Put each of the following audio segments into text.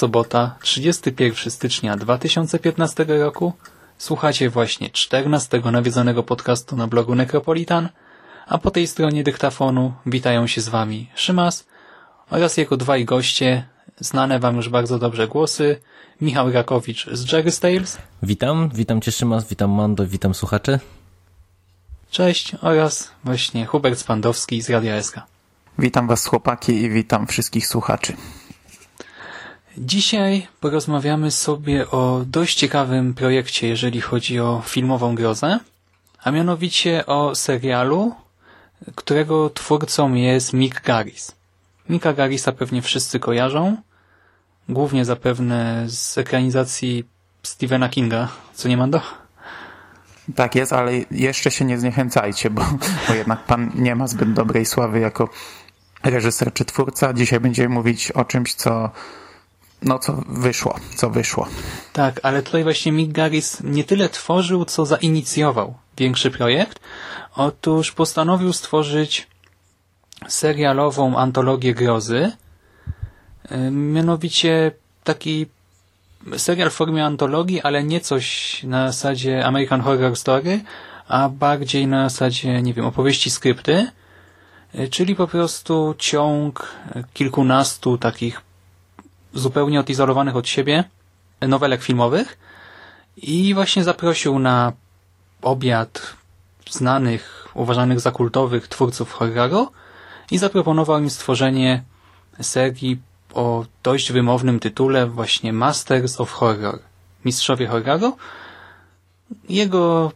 Sobota, 31 stycznia 2015 roku. Słuchacie właśnie 14 nawiedzonego podcastu na blogu Necropolitan, a po tej stronie dyktafonu witają się z Wami Szymas oraz jego dwaj goście, znane Wam już bardzo dobrze głosy, Michał Rakowicz z Jerry Tales. Witam, witam Cię Szymas, witam Mando, witam słuchaczy. Cześć oraz właśnie Hubert Spandowski z Radia SK. Witam Was chłopaki i witam wszystkich słuchaczy. Dzisiaj porozmawiamy sobie o dość ciekawym projekcie, jeżeli chodzi o filmową grozę, a mianowicie o serialu, którego twórcą jest Mick Garris. Micka Garrisa pewnie wszyscy kojarzą, głównie zapewne z ekranizacji Stephena Kinga, co nie Mando? Tak jest, ale jeszcze się nie zniechęcajcie, bo, bo jednak pan nie ma zbyt dobrej sławy jako reżyser czy twórca. Dzisiaj będziemy mówić o czymś, co no co wyszło, co wyszło. Tak, ale tutaj właśnie Mick Garris nie tyle tworzył, co zainicjował większy projekt. Otóż postanowił stworzyć serialową antologię grozy, mianowicie taki serial w formie antologii, ale nie coś na zasadzie American Horror Story, a bardziej na zasadzie, nie wiem, opowieści skrypty, czyli po prostu ciąg kilkunastu takich zupełnie odizolowanych od siebie nowelek filmowych i właśnie zaprosił na obiad znanych, uważanych za kultowych twórców horroru i zaproponował im stworzenie serii o dość wymownym tytule właśnie Masters of Horror. Mistrzowie horroru. Jego,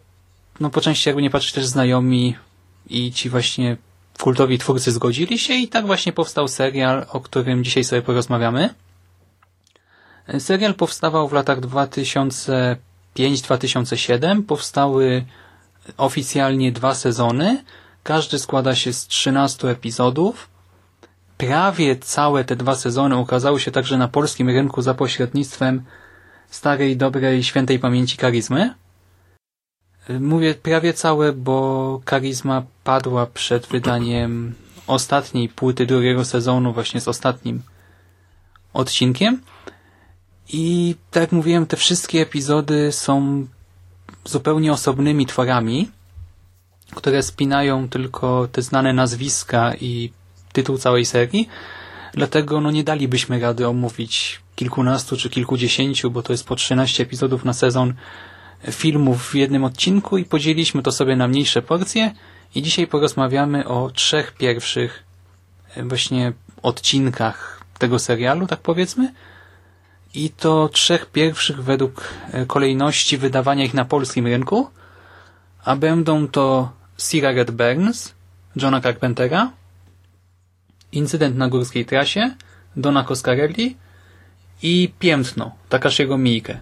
no po części jakby nie patrzeć też znajomi i ci właśnie kultowi twórcy zgodzili się i tak właśnie powstał serial, o którym dzisiaj sobie porozmawiamy. Serial powstawał w latach 2005-2007. Powstały oficjalnie dwa sezony. Każdy składa się z 13 epizodów. Prawie całe te dwa sezony ukazały się także na polskim rynku za pośrednictwem starej, dobrej, świętej pamięci Karizmy. Mówię prawie całe, bo Karizma padła przed wydaniem ostatniej płyty drugiego sezonu, właśnie z ostatnim odcinkiem. I tak jak mówiłem, te wszystkie epizody są zupełnie osobnymi tworami, które spinają tylko te znane nazwiska i tytuł całej serii. Dlatego no nie dalibyśmy rady omówić kilkunastu czy kilkudziesięciu, bo to jest po 13 epizodów na sezon filmów w jednym odcinku i podzieliliśmy to sobie na mniejsze porcje i dzisiaj porozmawiamy o trzech pierwszych właśnie odcinkach tego serialu, tak powiedzmy, i to trzech pierwszych według e, kolejności wydawania ich na polskim rynku, a będą to Cigarette Burns, Johna Carpentera, Incydent na górskiej trasie, Dona Coscarelli i Piętno, Takashiego Miike.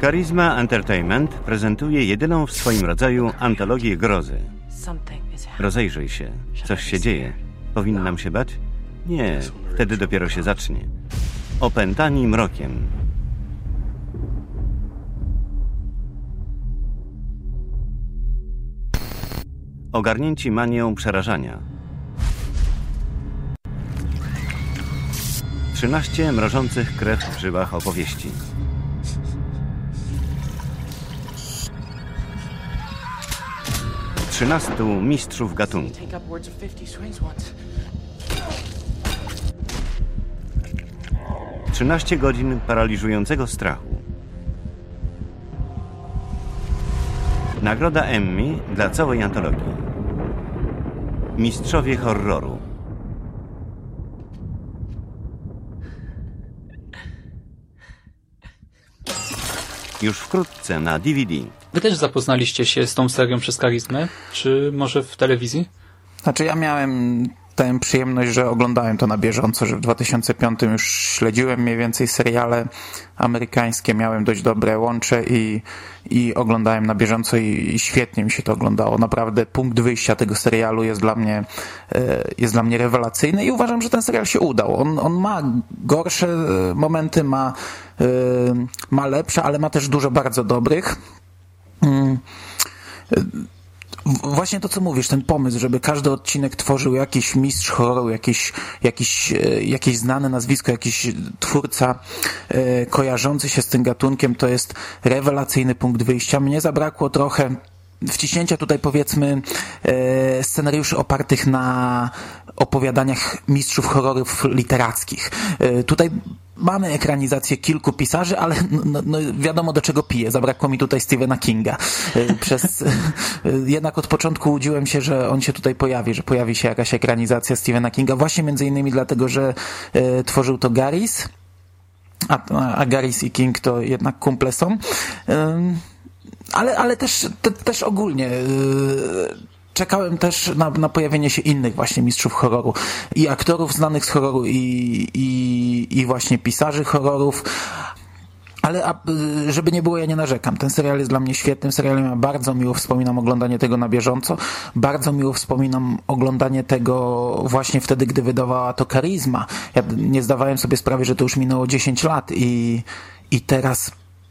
Charisma Entertainment prezentuje jedyną w swoim rodzaju antologię grozy. Rozejrzyj się, coś się dzieje. Powinnam się bać? Nie, wtedy dopiero się zacznie. Opętani mrokiem. Ogarnięci manią przerażania. Trzynaście mrożących krew w żyłach opowieści. Trzynastu mistrzów gatunku. 13 godzin paraliżującego strachu. Nagroda Emmy dla całej antologii. Mistrzowie horroru. Już wkrótce na DVD. Wy też zapoznaliście się z tą serią przez karizmę? Czy może w telewizji? Znaczy ja miałem tę przyjemność, że oglądałem to na bieżąco, że w 2005 już śledziłem mniej więcej seriale amerykańskie, miałem dość dobre łącze i, i oglądałem na bieżąco i, i świetnie mi się to oglądało. Naprawdę punkt wyjścia tego serialu jest dla mnie, e, jest dla mnie rewelacyjny i uważam, że ten serial się udał. On, on ma gorsze e, momenty, ma, e, ma lepsze, ale ma też dużo bardzo dobrych. Właśnie to, co mówisz, ten pomysł, żeby każdy odcinek tworzył jakiś mistrz horroru, jakiś, jakiś, e, jakieś znane nazwisko, jakiś twórca e, kojarzący się z tym gatunkiem, to jest rewelacyjny punkt wyjścia. Mnie zabrakło trochę wciśnięcia tutaj powiedzmy e, scenariuszy opartych na opowiadaniach mistrzów horrorów literackich. Tutaj mamy ekranizację kilku pisarzy, ale no, no, wiadomo do czego piję. Zabrakło mi tutaj Stephena Kinga. E, przez, jednak od początku łudziłem się, że on się tutaj pojawi, że pojawi się jakaś ekranizacja Stephena Kinga, właśnie między innymi dlatego, że e, tworzył to Garis, a, a Garis i King to jednak kumple są. E, ale, ale też, te, też ogólnie yy, czekałem też na, na pojawienie się innych właśnie mistrzów horroru i aktorów znanych z horroru i, i, i właśnie pisarzy horrorów ale żeby nie było, ja nie narzekam. Ten serial jest dla mnie świetnym serialem. Ja bardzo miło wspominam oglądanie tego na bieżąco. Bardzo miło wspominam oglądanie tego właśnie wtedy, gdy wydawała to Karizma. Ja nie zdawałem sobie sprawy, że to już minęło 10 lat i, i teraz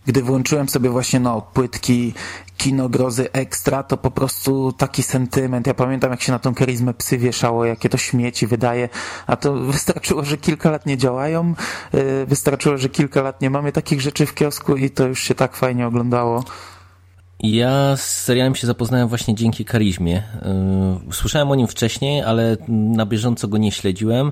gdy włączyłem sobie właśnie no, płytki kino grozy ekstra, to po prostu taki sentyment. Ja pamiętam, jak się na tą karizmę psy wieszało, jakie to śmieci wydaje, a to wystarczyło, że kilka lat nie działają, y, wystarczyło, że kilka lat nie mamy takich rzeczy w kiosku i to już się tak fajnie oglądało. Ja z serialem się zapoznałem właśnie dzięki Karizmie. Y, słyszałem o nim wcześniej, ale na bieżąco go nie śledziłem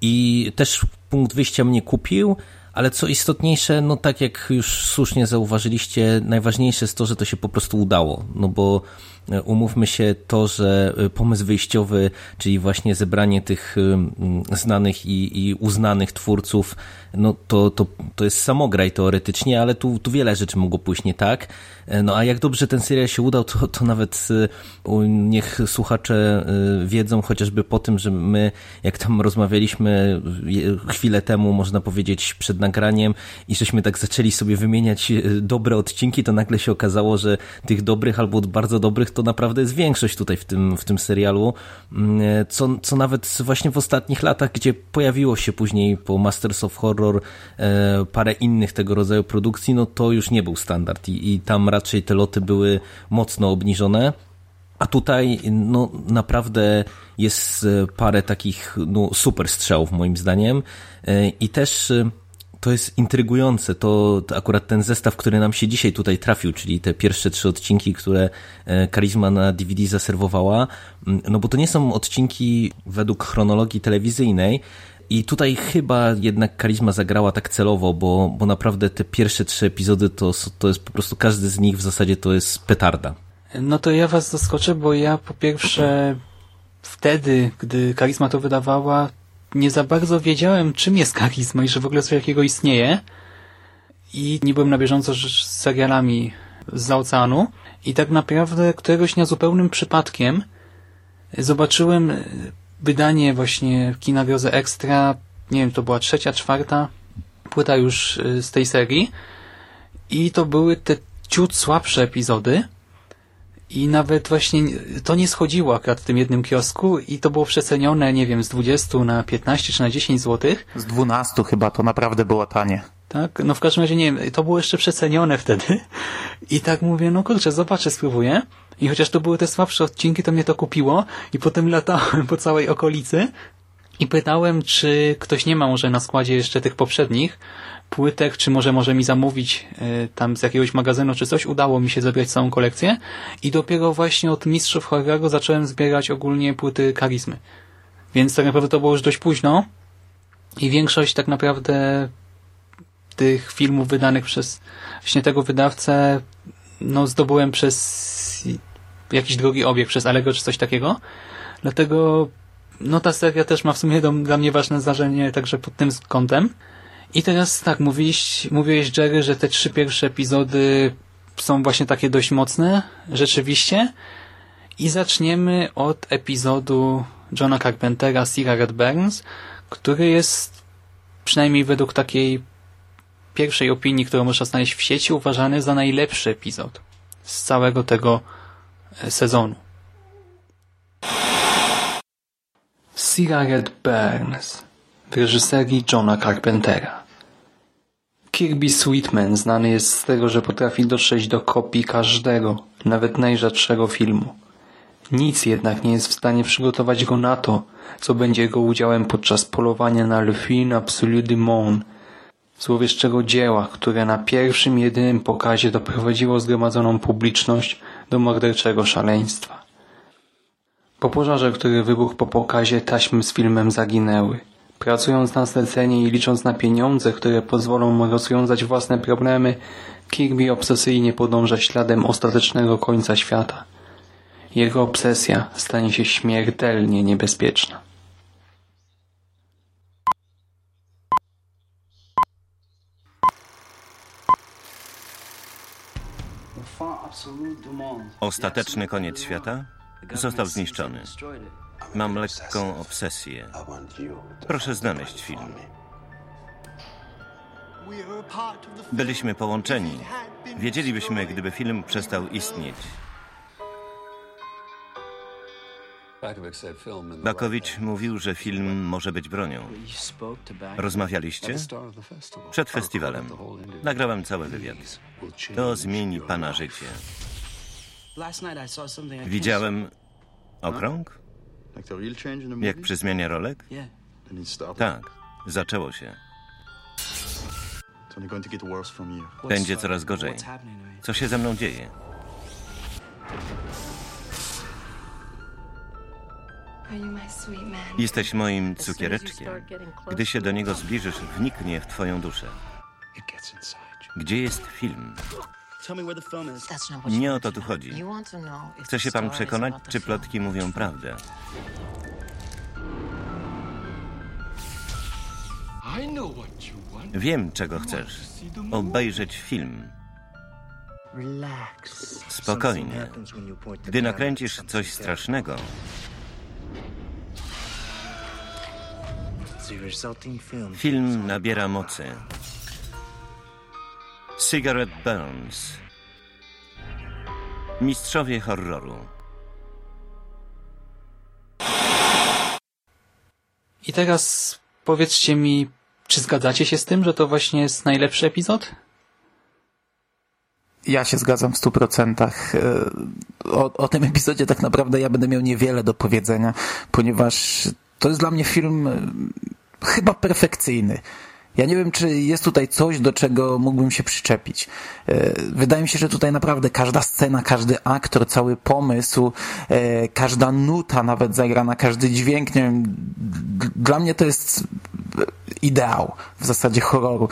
i też punkt wyjścia mnie kupił, ale co istotniejsze, no tak jak już słusznie zauważyliście, najważniejsze jest to, że to się po prostu udało, no bo umówmy się to, że e, pomysł wyjściowy, czyli właśnie zebranie tych znanych i, i uznanych twórców, no to, to, to jest samograj teoretycznie, ale tu, tu wiele rzeczy mogło pójść nie tak. E, no a jak dobrze ten serial się udał, to, to nawet niech słuchacze wiedzą chociażby po tym, że my, jak tam rozmawialiśmy chwilę temu, można powiedzieć przed nagraniem i żeśmy tak zaczęli sobie wymieniać e, dobre odcinki, to nagle się okazało, że tych dobrych albo bardzo dobrych to naprawdę jest większość tutaj w tym, w tym serialu, mm, e, co, co nawet właśnie w ostatnich latach, gdzie pojawiło się później po Masters of Horror e, parę innych tego rodzaju produkcji, no to już nie był standard i, i tam raczej te loty były mocno obniżone. A tutaj no, naprawdę jest parę takich no, super strzałów moim zdaniem i też to jest intrygujące. To, to, akurat ten zestaw, który nam się dzisiaj tutaj trafił, czyli te pierwsze trzy odcinki, które Karizma na DVD zaserwowała, mm, no bo to nie są odcinki według chronologii telewizyjnej, i tutaj chyba jednak Karizma zagrała tak celowo, bo, bo naprawdę te pierwsze trzy epizody to, to jest po prostu każdy z nich w zasadzie to jest petarda. No to ja was zaskoczę, bo ja po pierwsze wtedy, gdy Karizma to wydawała, nie za bardzo wiedziałem, czym jest karizma i że w ogóle coś jakiego istnieje. I nie byłem na bieżąco z serialami z oceanu. I tak naprawdę któregoś dnia zupełnym przypadkiem zobaczyłem wydanie właśnie Kina Grozy Extra, nie wiem, to była trzecia, czwarta płyta już y, z tej serii. I to były te ciut słabsze epizody, i nawet właśnie to nie schodziło akurat w tym jednym kiosku i to było przecenione, nie wiem, z 20 na 15 czy na 10 zł. Z 12 chyba, to naprawdę było tanie. Tak, no w każdym razie nie wiem, to było jeszcze przecenione wtedy i tak mówię, no kurczę, zobaczę, spróbuję i chociaż to były te słabsze odcinki, to mnie to kupiło i potem latałem po całej okolicy i pytałem, czy ktoś nie ma może na składzie jeszcze tych poprzednich, płytek, czy może może mi zamówić y, tam z jakiegoś magazynu, czy coś. Udało mi się zebrać całą kolekcję i dopiero właśnie od Mistrzów Horroru zacząłem zbierać ogólnie płyty Karizmy. Więc tak naprawdę to było już dość późno i większość tak naprawdę tych filmów wydanych przez właśnie tego wydawcę no, zdobyłem przez jakiś drugi obieg, przez Allegro czy coś takiego. Dlatego no ta seria też ma w sumie dla mnie ważne zdarzenie także pod tym kątem. I teraz tak, mówiłeś, mówiłeś Jerry, że te trzy pierwsze epizody są właśnie takie dość mocne, rzeczywiście. I zaczniemy od epizodu Johna Carpentera Cigarette Burns, który jest przynajmniej według takiej pierwszej opinii, którą można znaleźć w sieci, uważany za najlepszy epizod z całego tego e, sezonu. Cigarette Burns w reżyserii Johna Carpentera. Kirby Sweetman znany jest z tego, że potrafi dotrzeć do kopii każdego, nawet najrzadszego filmu. Nic jednak nie jest w stanie przygotować go na to, co będzie jego udziałem podczas polowania na Le Film Absolu du Monde, złowieszczego dzieła, które na pierwszym jedynym pokazie doprowadziło zgromadzoną publiczność do morderczego szaleństwa. Po pożarze, który wybuchł po pokazie, taśmy z filmem zaginęły. Pracując na zlecenie i licząc na pieniądze, które pozwolą mu rozwiązać własne problemy, Kirby obsesyjnie podąża śladem ostatecznego końca świata. Jego obsesja stanie się śmiertelnie niebezpieczna. Ostateczny koniec świata został zniszczony. Mam lekką obsesję. Proszę znaleźć film. Byliśmy połączeni. Wiedzielibyśmy, gdyby film przestał istnieć. Bakowicz mówił, że film może być bronią. Rozmawialiście? Przed festiwalem. Nagrałem cały wywiad. To zmieni pana życie. Widziałem okrąg? Jak przy zmianie rolek? Tak, zaczęło się. Będzie coraz gorzej. Co się ze mną dzieje? Jesteś moim cukiereczkiem. Gdy się do niego zbliżysz, wniknie w twoją duszę. Gdzie jest film? Nie o to tu chodzi. Chce się pan przekonać, czy plotki mówią prawdę. Wiem, czego chcesz. Obejrzeć film. Spokojnie. Gdy nakręcisz coś strasznego, film nabiera mocy. Cigarette Burns. Mistrzowie horroru. I teraz powiedzcie mi, czy zgadzacie się z tym, że to właśnie jest najlepszy epizod? Ja się zgadzam w stu procentach. E, o, o tym epizodzie tak naprawdę ja będę miał niewiele do powiedzenia, ponieważ to jest dla mnie film e, chyba perfekcyjny. Ja nie wiem, czy jest tutaj coś, do czego mógłbym się przyczepić. E, wydaje mi się, że tutaj naprawdę każda scena, każdy aktor, cały pomysł, e, każda nuta nawet zagrana, każdy dźwięk, nie wiem, dla mnie to jest ideał w zasadzie horroru.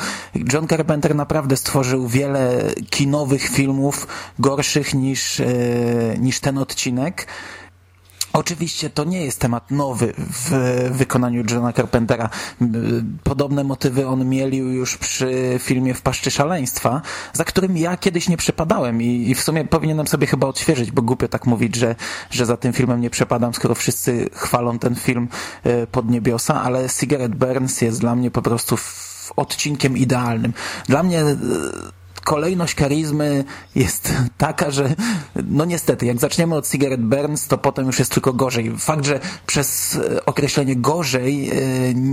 John Carpenter naprawdę stworzył wiele kinowych filmów gorszych niż, e, niż ten odcinek. Oczywiście to nie jest temat nowy w wykonaniu Johna Carpentera. Podobne motywy on mielił już przy filmie W paszczy szaleństwa, za którym ja kiedyś nie przepadałem i, w sumie powinienem sobie chyba odświeżyć, bo głupio tak mówić, że, że za tym filmem nie przepadam, skoro wszyscy chwalą ten film e, pod niebiosa, ale Cigarette Burns jest dla mnie po prostu odcinkiem idealnym. Dla mnie e, kolejność charizmy jest taka, że no niestety, jak zaczniemy od Cigarette Burns, to potem już jest tylko gorzej. Fakt, że przez e, określenie gorzej e,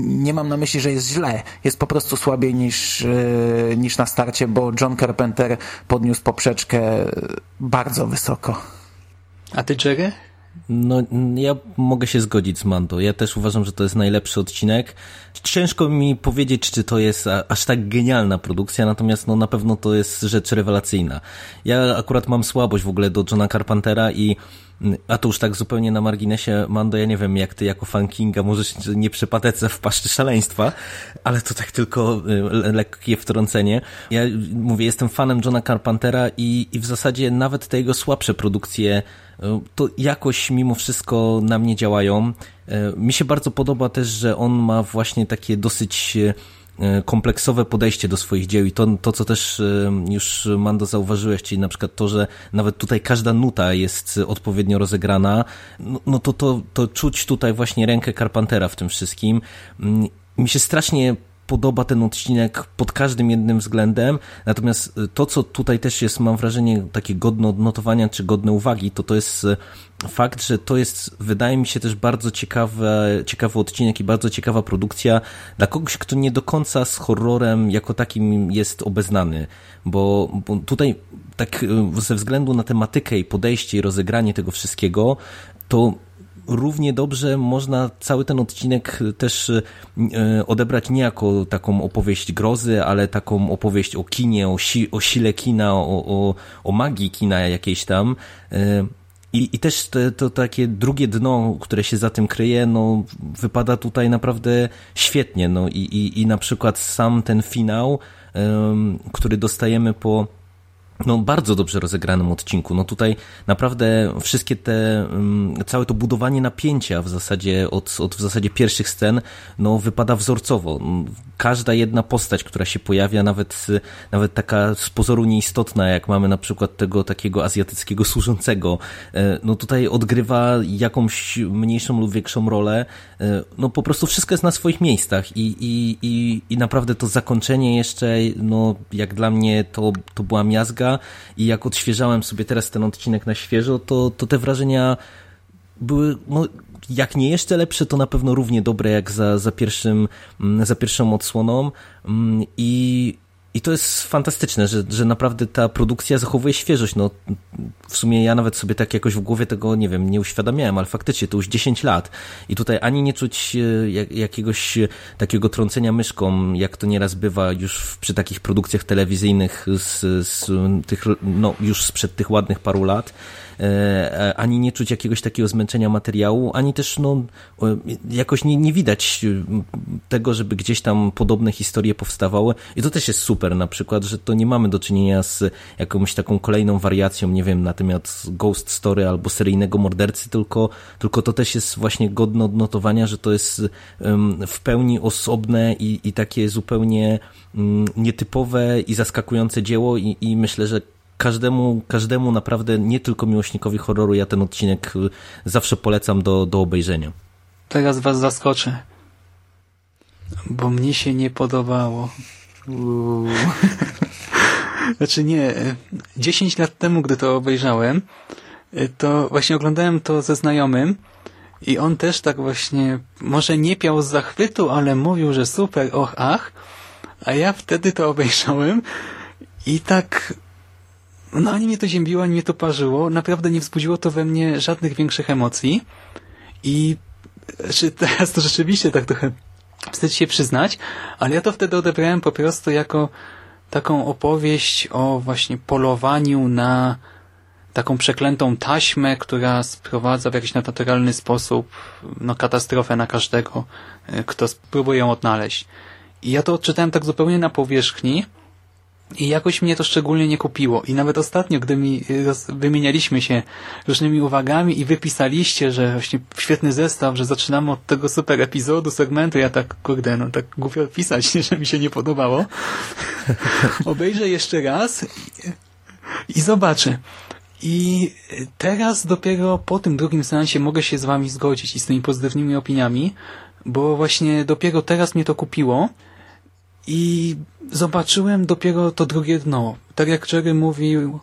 nie mam na myśli, że jest źle. Jest po prostu słabiej niż, e, niż na starcie, bo John Carpenter podniósł poprzeczkę bardzo wysoko. A ty, Jerry? No, ja mogę się zgodzić z Mando. Ja też uważam, że to jest najlepszy odcinek. Ciężko mi powiedzieć, czy to jest aż tak genialna produkcja, natomiast no, na pewno to jest rzecz rewelacyjna. Ja akurat mam słabość w ogóle do Johna Carpentera i a to już tak zupełnie na marginesie, Mando, ja nie wiem, jak ty jako fan Kinga możesz nie przepadać w paszczy szaleństwa, ale to tak tylko y, lekkie wtrącenie. Ja mówię, jestem fanem Johna Carpentera i, i w zasadzie nawet te jego słabsze produkcje y, to jakoś mimo wszystko na mnie działają. Y, mi się bardzo podoba też, że on ma właśnie takie dosyć kompleksowe podejście do swoich dzieł i to, to co też e, już Mando zauważyłeś, czyli na przykład to, że nawet tutaj każda nuta jest odpowiednio rozegrana, no, no to, to, to czuć tutaj właśnie rękę Carpentera w tym wszystkim. Mm, mi się strasznie podoba ten odcinek pod każdym jednym względem, natomiast y, to, co tutaj też jest, mam wrażenie, takie godne odnotowania, czy godne uwagi, to to jest y, fakt, że to jest, wydaje mi się też bardzo ciekawe, ciekawy odcinek i bardzo ciekawa produkcja dla kogoś, kto nie do końca z horrorem jako takim jest obeznany, bo, bo tutaj tak y, ze względu na tematykę i podejście i rozegranie tego wszystkiego, to równie dobrze można cały ten odcinek też e, odebrać nie jako taką opowieść grozy, ale taką opowieść o kinie, o, si, o sile kina, o, o, o magii kina jakiejś tam. E, I, I też to, takie drugie dno, które się za tym kryje, no, wypada tutaj naprawdę świetnie. No, i, i, i na przykład sam ten finał, um, który dostajemy po no, bardzo dobrze rozegranym odcinku. No tutaj naprawdę wszystkie te, mm, całe to budowanie napięcia w zasadzie od, od w zasadzie pierwszych scen, no wypada wzorcowo. Każda jedna postać, która się pojawia, nawet, nawet taka z pozoru nieistotna, jak mamy na przykład tego takiego azjatyckiego służącego, e, no tutaj odgrywa jakąś mniejszą lub większą rolę. E, no po prostu wszystko jest na swoich miejscach i, i, i, i naprawdę to zakończenie jeszcze, no jak dla mnie to, to była miazga, i jak odświeżałem sobie teraz ten odcinek na świeżo, to, to te wrażenia były, no, jak nie jeszcze lepsze, to na pewno równie dobre jak za, za, pierwszym, mm, za pierwszą odsłoną. Mm, i i to jest fantastyczne, że, że naprawdę ta produkcja zachowuje świeżość. No, w sumie ja nawet sobie tak jakoś w głowie tego, nie wiem, nie uświadamiałem, ale faktycznie to już 10 lat. I tutaj ani nie czuć e, jak, jakiegoś takiego trącenia myszką, jak to nieraz bywa już przy takich produkcjach telewizyjnych z, z tych, no, już sprzed tych ładnych paru lat. E, ani nie czuć jakiegoś takiego zmęczenia materiału, ani też no, jakoś nie, nie widać tego, żeby gdzieś tam podobne historie powstawały. I to też jest super na przykład, że to nie mamy do czynienia z jakąś taką kolejną wariacją, nie wiem, na temat ghost story albo seryjnego mordercy, tylko, tylko to też jest właśnie godne odnotowania, że to jest w pełni osobne i, i takie zupełnie mm, nietypowe i zaskakujące dzieło i, i myślę, że każdemu, każdemu naprawdę, nie tylko miłośnikowi horroru, ja ten odcinek y, zawsze polecam do, do obejrzenia. Teraz was zaskoczę. Bo mnie się nie podobało. znaczy nie, 10 lat temu, gdy to obejrzałem, y, to właśnie oglądałem to ze znajomym i on też tak właśnie, może nie piał z zachwytu, ale mówił, że super, och, ach, a ja wtedy to obejrzałem i tak no ani mnie to ziębiło, ani mnie to parzyło. Naprawdę nie wzbudziło to we mnie żadnych większych emocji. I czy teraz to rzeczywiście tak trochę wstyd się przyznać, ale ja to wtedy odebrałem po prostu jako taką opowieść o właśnie polowaniu na taką przeklętą taśmę, która sprowadza w jakiś naturalny sposób no, katastrofę na każdego, e, kto spróbuje ją odnaleźć. I ja to odczytałem tak zupełnie na powierzchni, i jakoś mnie to szczególnie nie kupiło. I nawet ostatnio, gdy mi wymienialiśmy się różnymi uwagami i wypisaliście, że właśnie świetny zestaw, że zaczynamy od tego super epizodu, segmentu, ja tak, kurde, no tak głupio pisać, że mi się nie podobało. Obejrzę jeszcze raz i, i zobaczę. I teraz dopiero po tym drugim seansie mogę się z wami zgodzić i z tymi pozytywnymi opiniami, bo właśnie dopiero teraz mnie to kupiło i zobaczyłem dopiero to drugie dno. Tak jak Jerry mówił,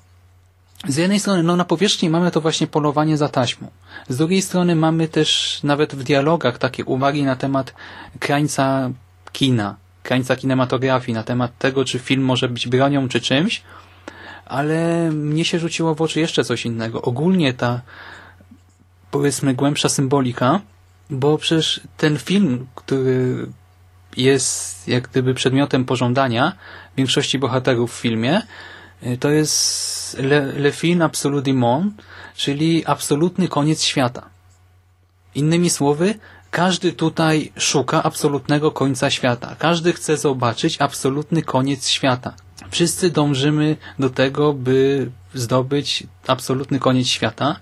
z jednej strony no na powierzchni mamy to właśnie polowanie za taśmą. Z drugiej strony mamy też nawet w dialogach takie uwagi na temat krańca kina, krańca kinematografii, na temat tego, czy film może być bronią, czy czymś, ale mnie się rzuciło w oczy jeszcze coś innego. Ogólnie ta powiedzmy głębsza symbolika, bo przecież ten film, który jest jak gdyby przedmiotem pożądania większości bohaterów w filmie, y, to jest Le, Le Fin Absolu du Monde, czyli absolutny koniec świata. Innymi słowy, każdy tutaj szuka absolutnego końca świata. Każdy chce zobaczyć absolutny koniec świata. Wszyscy dążymy do tego, by zdobyć absolutny koniec świata.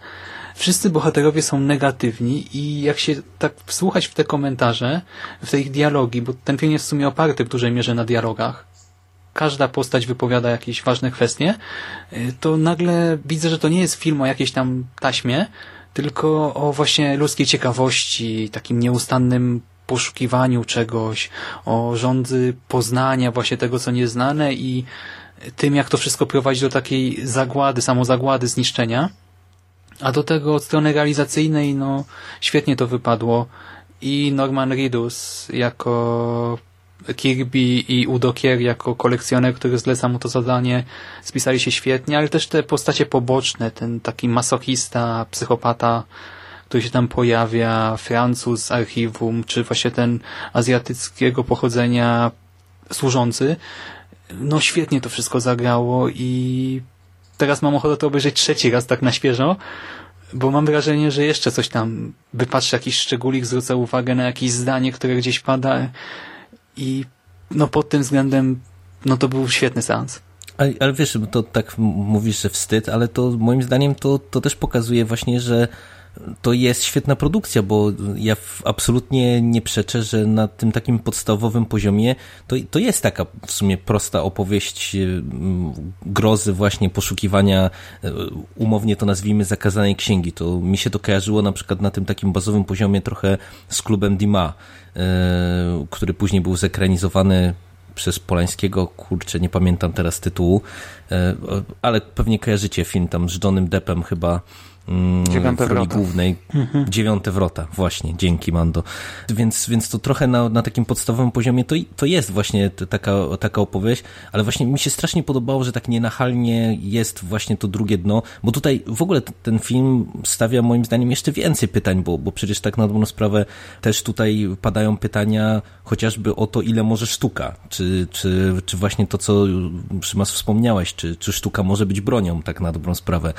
Wszyscy bohaterowie są negatywni i jak się tak wsłuchać w te komentarze, w te ich dialogi, bo ten film jest w sumie oparty w dużej mierze na dialogach, każda postać wypowiada jakieś ważne kwestie, to nagle widzę, że to nie jest film o jakiejś tam taśmie, tylko o właśnie ludzkiej ciekawości, takim nieustannym poszukiwaniu czegoś, o rządzy poznania właśnie tego, co nieznane i tym, jak to wszystko prowadzi do takiej zagłady, samozagłady, zniszczenia. A do tego od strony realizacyjnej, no, świetnie to wypadło. I Norman Reedus jako Kirby i Udo Kier jako kolekcjoner, który zleca mu to zadanie, spisali się świetnie, ale też te postacie poboczne, ten taki masochista, psychopata, który się tam pojawia, Francuz z archiwum, czy właśnie ten azjatyckiego pochodzenia służący, no świetnie to wszystko zagrało i teraz mam ochotę to obejrzeć trzeci raz tak na świeżo, bo mam wrażenie, że jeszcze coś tam wypatrzę, jakiś szczególik, zwrócę uwagę na jakieś zdanie, które gdzieś pada i no pod tym względem no to był świetny seans. Ale, ale wiesz, to tak mówisz, że wstyd, ale to moim zdaniem to, to też pokazuje właśnie, że to jest świetna produkcja, bo ja absolutnie nie przeczę, że na tym takim podstawowym poziomie to, to jest taka w sumie prosta opowieść y, grozy właśnie poszukiwania, y, umownie to nazwijmy zakazanej księgi. To mi się to kojarzyło na przykład na tym takim bazowym poziomie trochę z klubem Dima, y, który później był zekranizowany przez Polańskiego, kurczę, nie pamiętam teraz tytułu, ale pewnie kojarzycie film tam z Johnem Deppem chyba, Dziewiąte w głównej. Mhm. Dziewiąte wrota, właśnie, dzięki Mando. Więc, więc to trochę na, na takim podstawowym poziomie to, to jest właśnie taka, taka opowieść, ale właśnie mi się strasznie podobało, że tak nienachalnie jest właśnie to drugie dno, bo tutaj w ogóle ten film stawia moim zdaniem jeszcze więcej pytań, bo, bo przecież tak na dobrą sprawę też tutaj padają pytania chociażby o to, ile może sztuka, czy, czy, czy właśnie to, co Szymas wspomniałeś, czy, czy sztuka może być bronią, tak na dobrą sprawę.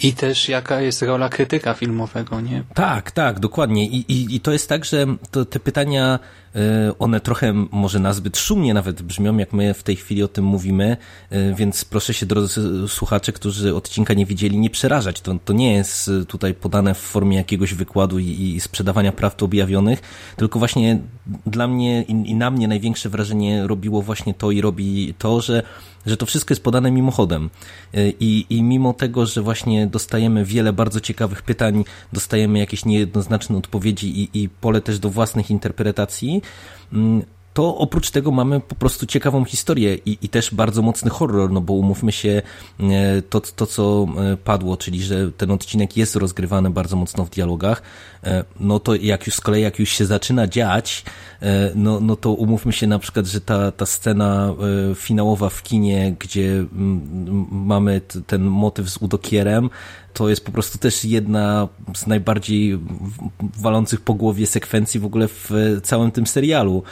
I też jaka jest rola krytyka filmowego, nie? Tak, tak, dokładnie. I, i, i to jest tak, że to, te pytania, one trochę może nazbyt szumnie nawet brzmią, jak my w tej chwili o tym mówimy, y, więc proszę się, drodzy słuchacze, którzy odcinka nie widzieli, nie przerażać. To, to nie jest tutaj podane w formie jakiegoś wykładu i, i sprzedawania prawd objawionych, tylko właśnie dla mnie i, i na mnie największe wrażenie robiło właśnie to i robi to, że że to wszystko jest podane mimochodem. I, I mimo tego, że właśnie dostajemy wiele bardzo ciekawych pytań, dostajemy jakieś niejednoznaczne odpowiedzi i, i pole też do własnych interpretacji, mm, to oprócz tego mamy po prostu ciekawą historię i, i też bardzo mocny horror, no bo umówmy się, e, to, to co e, padło, czyli że ten odcinek jest rozgrywany bardzo mocno w dialogach, e, no to jak już z kolei, jak już się zaczyna dziać, no, no to umówmy się na przykład, że ta, ta scena finałowa w kinie, gdzie mamy ten motyw z Udokierem, to jest po prostu też jedna z najbardziej walących po głowie sekwencji w ogóle w całym tym serialu.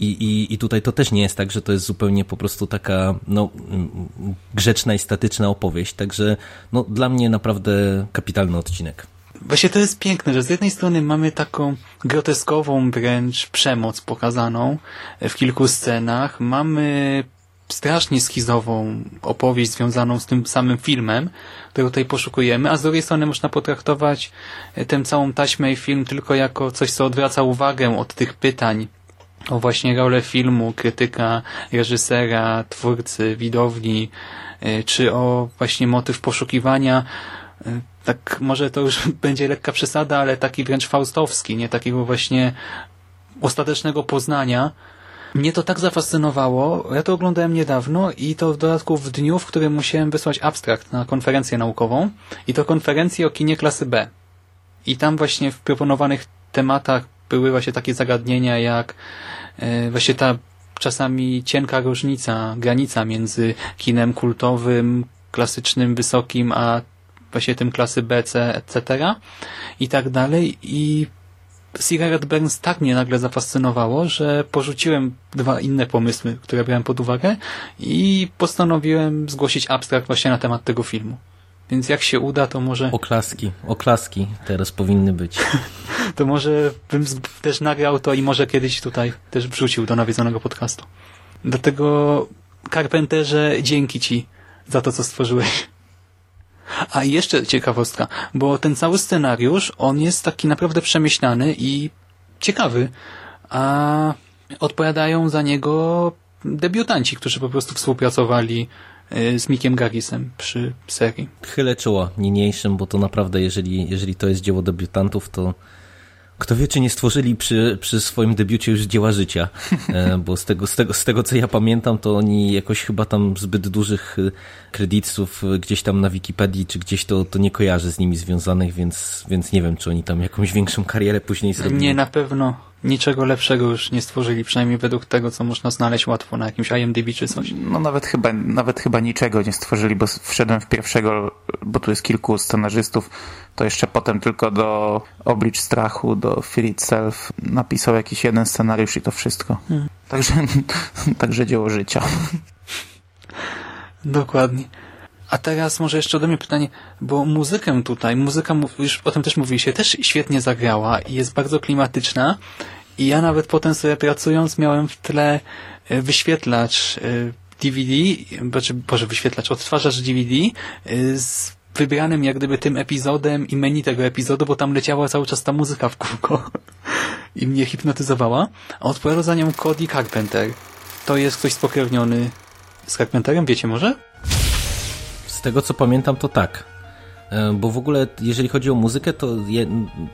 I, i, i tutaj to też nie jest tak, że to jest zupełnie po prostu taka no, grzeczna i statyczna opowieść. Także no, dla mnie naprawdę kapitalny odcinek. Właśnie to jest piękne, że z jednej strony mamy taką groteskową wręcz przemoc pokazaną w kilku scenach. Mamy strasznie schizową opowieść związaną z tym samym filmem, którego tutaj poszukujemy, a z drugiej strony można potraktować tę całą taśmę i film tylko jako coś, co odwraca uwagę od tych pytań o właśnie rolę filmu, krytyka, reżysera, twórcy, widowni, e, czy o właśnie motyw poszukiwania. E, tak może to już będzie lekka przesada, ale taki wręcz faustowski, nie takiego właśnie ostatecznego poznania, mnie to tak zafascynowało, ja to oglądałem niedawno i to w dodatku w dniu, w którym musiałem wysłać abstrakt na konferencję naukową i to konferencję o kinie klasy B. I tam właśnie w proponowanych tematach były właśnie takie zagadnienia jak e, właśnie ta czasami cienka różnica, granica między kinem kultowym, klasycznym, wysokim, a właśnie tym klasy B, C, etc. i tak dalej i Cigarette Burns tak mnie nagle zafascynowało, że porzuciłem dwa inne pomysły, które brałem pod uwagę i postanowiłem zgłosić abstrakt właśnie na temat tego filmu. Więc jak się uda, to może... Oklaski, oklaski teraz powinny być. to może bym też nagrał to i może kiedyś tutaj też wrzucił do nawiedzonego podcastu. Dlatego Carpenterze dzięki Ci za to, co stworzyłeś. A jeszcze ciekawostka, bo ten cały scenariusz, on jest taki naprawdę przemyślany i ciekawy, a odpowiadają za niego debiutanci, którzy po prostu współpracowali y, z Mickiem Garrisem przy serii. Chylę czoła niniejszym, bo to naprawdę, jeżeli, jeżeli to jest dzieło debiutantów, to kto wie, czy nie stworzyli przy, przy swoim debiucie już dzieła życia, e, bo z tego, z, tego, z tego, co ja pamiętam, to oni jakoś chyba tam zbyt dużych e, kredytów e, gdzieś tam na Wikipedii, czy gdzieś to, to nie kojarzy z nimi związanych, więc, więc nie wiem, czy oni tam jakąś większą karierę później zrobili. Nie, na pewno niczego lepszego już nie stworzyli, przynajmniej według tego, co można znaleźć łatwo na jakimś IMDb czy coś. No nawet chyba, nawet chyba niczego nie stworzyli, bo wszedłem w pierwszego, bo tu jest kilku scenarzystów, to jeszcze potem tylko do Oblicz Strachu, do Fear Itself napisał jakiś jeden scenariusz i to wszystko. Hmm. Także, także dzieło życia. Dokładnie. A teraz może jeszcze ode mnie pytanie, bo muzykę tutaj, muzyka, już o tym też mówiliście, też świetnie zagrała i jest bardzo klimatyczna i ja nawet potem sobie pracując miałem w tle e, wyświetlacz DVD, e, znaczy, boże, wyświetlacz, odtwarzacz DVD e, z wybranym jak gdyby tym epizodem i menu tego epizodu, bo tam leciała cały czas ta muzyka w kółko i mnie hipnotyzowała, a odpowiadał za nią Cody Carpenter. To jest ktoś spokrewniony z Carpenterem, wiecie może? Z tego co pamiętam, to tak. E, bo w ogóle, jeżeli chodzi o muzykę, to ja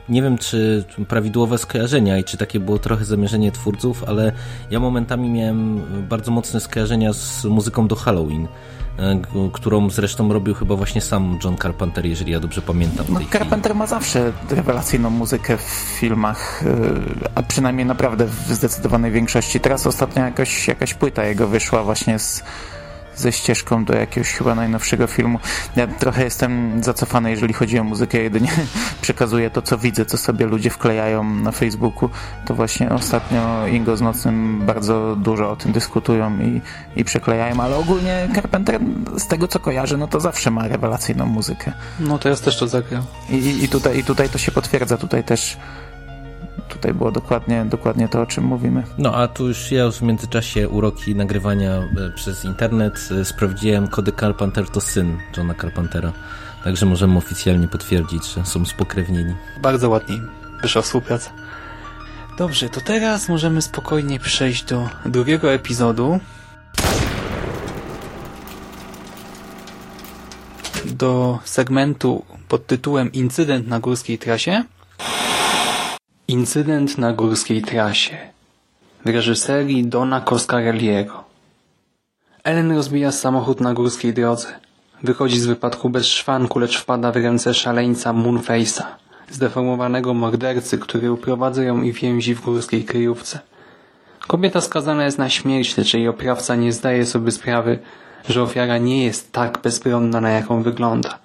nie wiem, czy prawidłowe skojarzenia i czy takie było trochę zamierzenie twórców, ale ja momentami miałem bardzo mocne skojarzenia z muzyką do Halloween, e, którą zresztą robił chyba właśnie sam John Carpenter, jeżeli ja dobrze pamiętam. No, Carpenter chwili. ma zawsze rewelacyjną muzykę w filmach, e, a przynajmniej naprawdę w zdecydowanej większości. Teraz ostatnio jakaś, jakaś płyta jego wyszła właśnie z ze ścieżką do jakiegoś chyba najnowszego filmu. Ja trochę jestem zacofany, jeżeli chodzi o muzykę, jedynie przekazuję to, co widzę, co sobie ludzie wklejają na Facebooku. To właśnie ostatnio Ingo z Nocnym bardzo dużo o tym dyskutują i, i przeklejają, ale ogólnie Carpenter, z tego co kojarzę, no to zawsze ma rewelacyjną muzykę. No to jest też to zagrał. I, i, tutaj, I tutaj to się potwierdza, tutaj też tutaj było dokładnie, dokładnie to, o czym mówimy. No a tu już ja już w międzyczasie uroki nagrywania e, przez internet e, sprawdziłem, Kody Carpenter to syn Johna Carpentera. Także możemy oficjalnie potwierdzić, że są spokrewnieni. Bardzo ładnie wyszła współpraca. Dobrze, to teraz możemy spokojnie przejść do drugiego epizodu. Do segmentu pod tytułem Incydent na górskiej trasie. Incydent na górskiej trasie w reżyserii Dona Coscarelliego. Ellen rozbija samochód na górskiej drodze. Wychodzi z wypadku bez szwanku, lecz wpada w ręce szaleńca Moonface'a, zdeformowanego mordercy, który uprowadza ją i więzi w górskiej kryjówce. Kobieta skazana jest na śmierć, lecz jej oprawca nie zdaje sobie sprawy, że ofiara nie jest tak bezbronna, na jaką wygląda.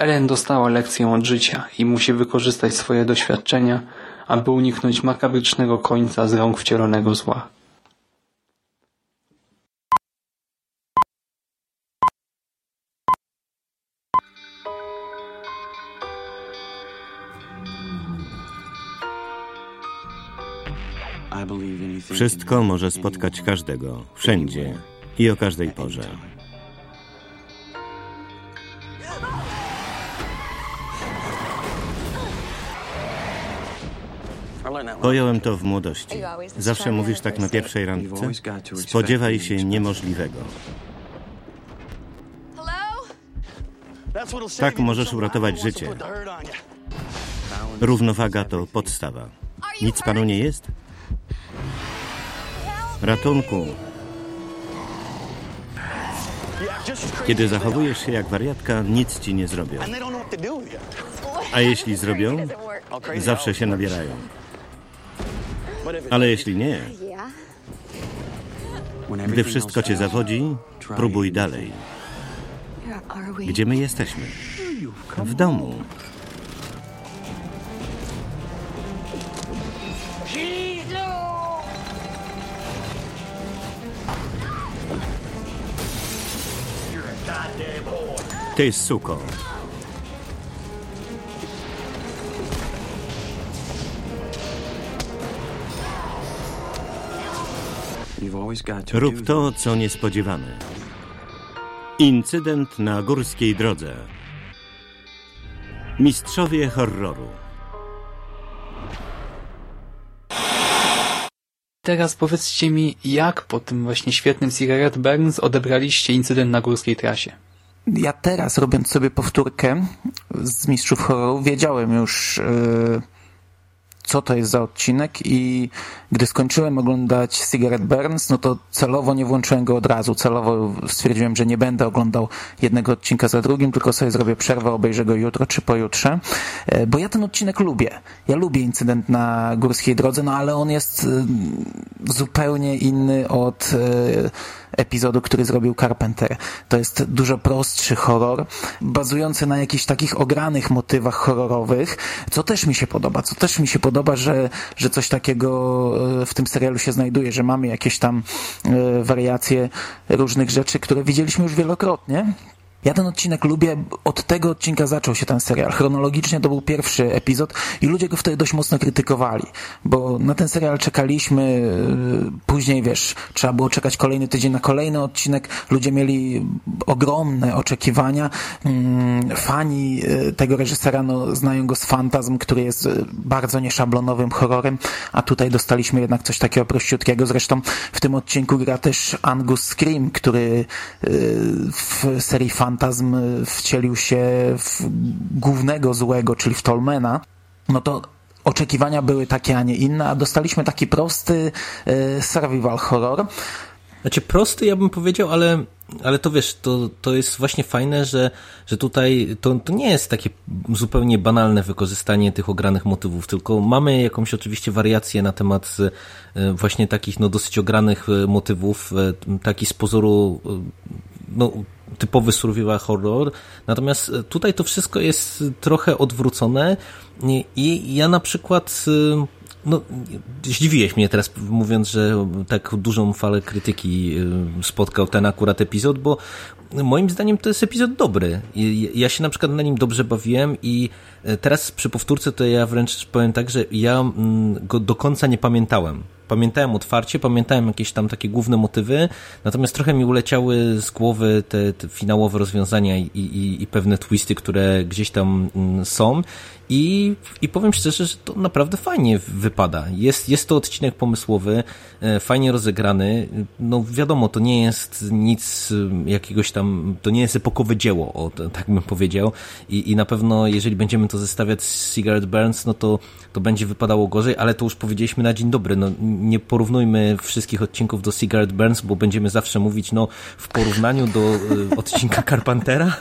Ellen dostała lekcję od życia i musi wykorzystać swoje doświadczenia, aby uniknąć makabrycznego końca z rąk wcielonego zła. Wszystko może spotkać każdego, wszędzie i o każdej porze. Pojąłem to w młodości. Zawsze mówisz tak na pierwszej randce? Spodziewaj się niemożliwego. Tak możesz uratować życie. Równowaga to podstawa. Nic panu nie jest? Ratunku. Kiedy zachowujesz się jak wariatka, nic ci nie zrobią. A jeśli zrobią, zawsze się nabierają. Ale jeśli nie, gdy wszystko cię zawodzi, próbuj dalej. Gdzie my jesteśmy? W domu. Ty, suko. Rób to, co niespodziewane. Incydent na górskiej drodze. Mistrzowie horroru. Teraz powiedzcie mi, jak po tym właśnie świetnym Cigarette Burns odebraliście incydent na górskiej trasie? Ja teraz, robiąc sobie powtórkę z Mistrzów Horroru, wiedziałem już... Yy co to jest za odcinek i gdy skończyłem oglądać Cigarette Burns, no to celowo nie włączyłem go od razu. Celowo stwierdziłem, że nie będę oglądał jednego odcinka za drugim, tylko sobie zrobię przerwę, obejrzę go jutro czy pojutrze, e, bo ja ten odcinek lubię. Ja lubię incydent na górskiej drodze, no ale on jest e, zupełnie inny od e, epizodu, który zrobił Carpenter. To jest dużo prostszy horror, bazujący na jakichś takich ogranych motywach horrorowych, co też mi się podoba, co też mi się podoba, że, że coś takiego e, w tym serialu się znajduje, że mamy jakieś tam e, wariacje różnych rzeczy, które widzieliśmy już wielokrotnie, ja ten odcinek lubię, od tego odcinka zaczął się ten serial. Chronologicznie to był pierwszy epizod i ludzie go wtedy dość mocno krytykowali, bo na ten serial czekaliśmy, y, później wiesz, trzeba było czekać kolejny tydzień na kolejny odcinek, ludzie mieli ogromne oczekiwania. Mm, fani y, tego reżysera no, znają go z Fantazm, który jest y, bardzo nieszablonowym horrorem, a tutaj dostaliśmy jednak coś takiego prościutkiego. Zresztą w tym odcinku gra też Angus Scream, który w serii Fantazm fantazm wcielił się w głównego złego, czyli w Tolmena, no to oczekiwania były takie, a nie inne, a dostaliśmy taki prosty e, survival horror. Znaczy prosty ja bym powiedział, ale, ale to wiesz, to, to jest właśnie fajne, że, że tutaj to, to nie jest takie zupełnie banalne wykorzystanie tych ogranych motywów, tylko mamy jakąś oczywiście wariację na temat e, właśnie takich no dosyć ogranych e, motywów, taki z pozoru no, typowy survival horror. Natomiast e, tutaj to wszystko jest trochę odwrócone i ja na przykład e, no, zdziwiłeś mnie teraz mówiąc, że tak dużą falę krytyki e, spotkał ten akurat epizod, bo moim zdaniem to jest epizod dobry. Ja się na przykład na nim dobrze bawiłem i teraz przy powtórce to ja wręcz powiem tak, że ja mm, go do końca nie pamiętałem pamiętałem otwarcie, pamiętałem jakieś tam takie główne motywy, natomiast trochę mi uleciały z głowy te, te finałowe rozwiązania i, i, i pewne twisty, które gdzieś tam mm, są i, I powiem szczerze, że to naprawdę fajnie wypada. Jest, jest to odcinek pomysłowy, e, fajnie rozegrany. No wiadomo, to nie jest nic e, jakiegoś tam, to nie jest epokowe dzieło, o, tak bym powiedział. I, I na pewno, jeżeli będziemy to zestawiać z Cigarette Burns, no to, to będzie wypadało gorzej, ale to już powiedzieliśmy na dzień dobry. No, nie porównujmy wszystkich odcinków do Cigarette Burns, bo będziemy zawsze mówić, no w porównaniu do e, odcinka Carpentera,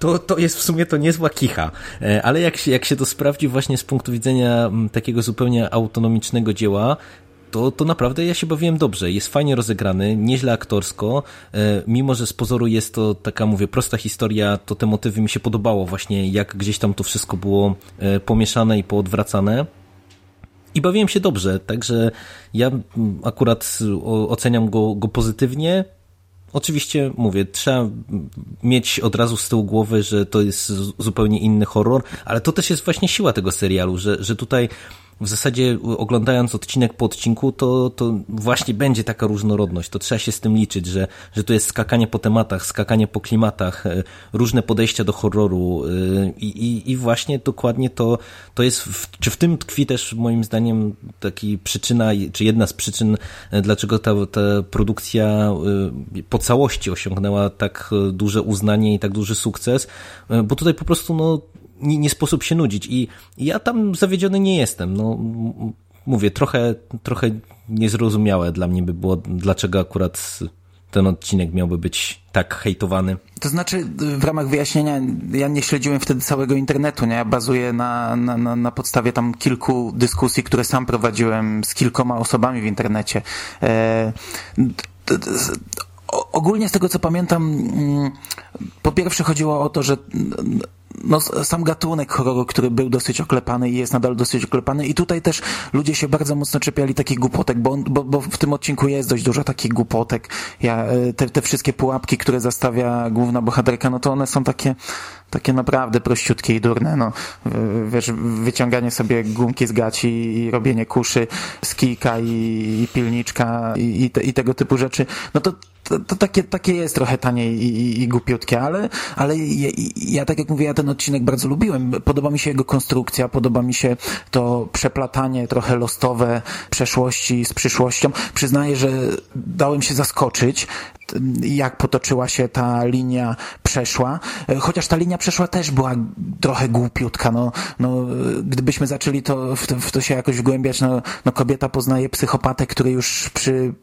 to, to jest w sumie to niezła kicha. Ale jak się, jak się to sprawdzi właśnie z punktu widzenia takiego zupełnie autonomicznego dzieła, to, to naprawdę ja się bawiłem dobrze. Jest fajnie rozegrany, nieźle aktorsko. E, mimo, że z pozoru jest to taka, mówię, prosta historia, to te motywy mi się podobało właśnie, jak gdzieś tam to wszystko było e, pomieszane i poodwracane. I bawiłem się dobrze, także ja akurat oceniam go, go pozytywnie. Oczywiście, mówię, trzeba mieć od razu z tyłu głowy, że to jest zupełnie inny horror, ale to też jest właśnie siła tego serialu, że, że tutaj w zasadzie oglądając odcinek po odcinku, to, to właśnie będzie taka różnorodność. To trzeba się z tym liczyć, że, że to jest skakanie po tematach, skakanie po klimatach, e, różne podejścia do horroru e, i, i, i właśnie dokładnie to, to jest, w, czy w tym tkwi też moim zdaniem taki przyczyna, czy jedna z przyczyn, dlaczego ta, ta produkcja po całości osiągnęła tak duże uznanie i tak duży sukces, bo tutaj po prostu no, nie, nie sposób się nudzić i ja tam zawiedziony nie jestem. No, mówię, trochę, trochę niezrozumiałe dla mnie by było, dlaczego akurat ten odcinek miałby być tak hejtowany. To znaczy, w ramach wyjaśnienia, ja nie śledziłem wtedy całego internetu, nie? Ja bazuję na, na, na podstawie tam kilku dyskusji, które sam prowadziłem z kilkoma osobami w internecie. E, ogólnie z tego co pamiętam, mm, po pierwsze chodziło o to, że no, sam gatunek horroru, który był dosyć oklepany i jest nadal dosyć oklepany. I tutaj też ludzie się bardzo mocno czepiali takich głupotek, bo, bo, bo w tym odcinku jest dość dużo takich głupotek. Ja, e, te, te wszystkie pułapki, które zastawia główna bohaterka, no to one są takie takie naprawdę prościutkie i durne, no, wiesz, wyciąganie sobie gumki z gaci i robienie kuszy z i, i pilniczka i, i, te, i, tego typu rzeczy, no to, to, to, takie, takie jest trochę tanie i, i, i głupiutkie, ale, ale ja, ja, tak jak mówię, ja ten odcinek bardzo lubiłem. Podoba mi się jego konstrukcja, podoba mi się to przeplatanie trochę lostowe przeszłości z przyszłością. Przyznaję, że dałem się zaskoczyć jak potoczyła się ta linia przeszła. Chociaż ta linia przeszła też była trochę głupiutka. No, no, gdybyśmy zaczęli to, w, to, w to się jakoś wgłębiać, no, no kobieta poznaje psychopatę, który już przy,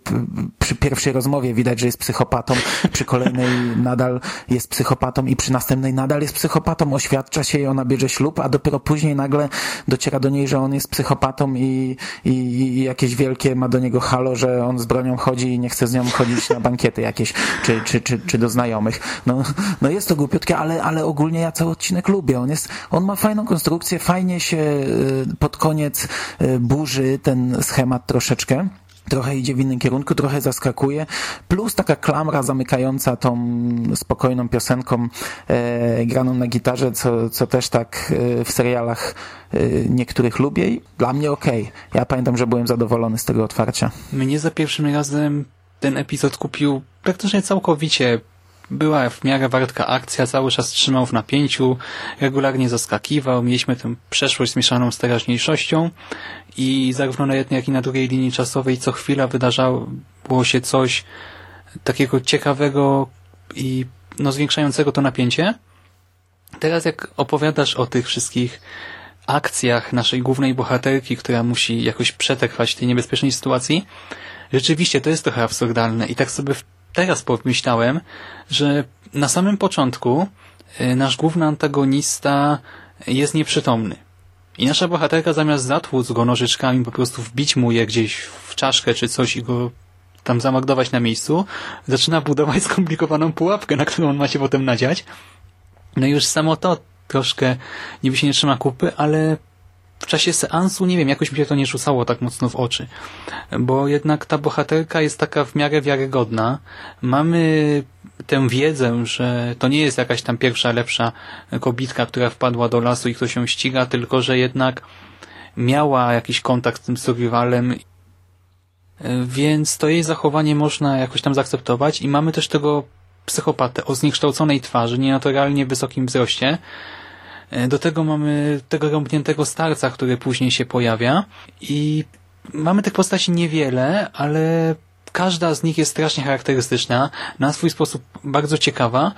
przy pierwszej rozmowie widać, że jest psychopatą, przy kolejnej nadal jest psychopatą i przy następnej nadal jest psychopatą. Oświadcza się i ona bierze ślub, a dopiero później nagle dociera do niej, że on jest psychopatą i, i, i jakieś wielkie ma do niego halo, że on z bronią chodzi i nie chce z nią chodzić na bankiety jakieś, czy, czy, czy, czy do znajomych. No, no jest to głupiutkie, ale, ale ogólnie ja cały odcinek lubię. On jest, on ma fajną konstrukcję, fajnie się y, pod koniec y, burzy ten schemat troszeczkę trochę idzie w innym kierunku, trochę zaskakuje, plus taka klamra zamykająca tą spokojną piosenką e, graną na gitarze, co, co też tak e, w serialach e, niektórych lubię dla mnie okej. Okay. Ja pamiętam, że byłem zadowolony z tego otwarcia. Mnie za pierwszym razem ten epizod kupił praktycznie całkowicie była w miarę wartka akcja, cały czas trzymał w napięciu, regularnie zaskakiwał, mieliśmy tę przeszłość zmieszaną z teraźniejszością i zarówno na jednej, jak i na drugiej linii czasowej co chwila wydarzało się coś takiego ciekawego i no, zwiększającego to napięcie. Teraz jak opowiadasz o tych wszystkich akcjach naszej głównej bohaterki, która musi jakoś przetrwać tej niebezpiecznej sytuacji, rzeczywiście to jest trochę absurdalne i tak sobie teraz pomyślałem, że na samym początku y, nasz główny antagonista jest nieprzytomny. I nasza bohaterka zamiast zatłuc go nożyczkami, po prostu wbić mu je gdzieś w czaszkę czy coś i go tam zamordować na miejscu, zaczyna budować skomplikowaną pułapkę, na którą on ma się potem nadziać. No i już samo to troszkę niby się nie trzyma kupy, ale czasie seansu, nie wiem, jakoś mi się to nie rzucało tak mocno w oczy, bo jednak ta bohaterka jest taka w miarę wiarygodna. Mamy tę wiedzę, że to nie jest jakaś tam pierwsza, lepsza kobitka, która wpadła do lasu i ktoś ją ściga, tylko że jednak miała jakiś kontakt z tym survivalem, więc to jej zachowanie można jakoś tam zaakceptować i mamy też tego psychopatę o zniekształconej twarzy, nienaturalnie wysokim wzroście, do tego mamy tego rąbniętego starca, który później się pojawia i mamy tych postaci niewiele, ale każda z nich jest strasznie charakterystyczna, na swój sposób bardzo ciekawa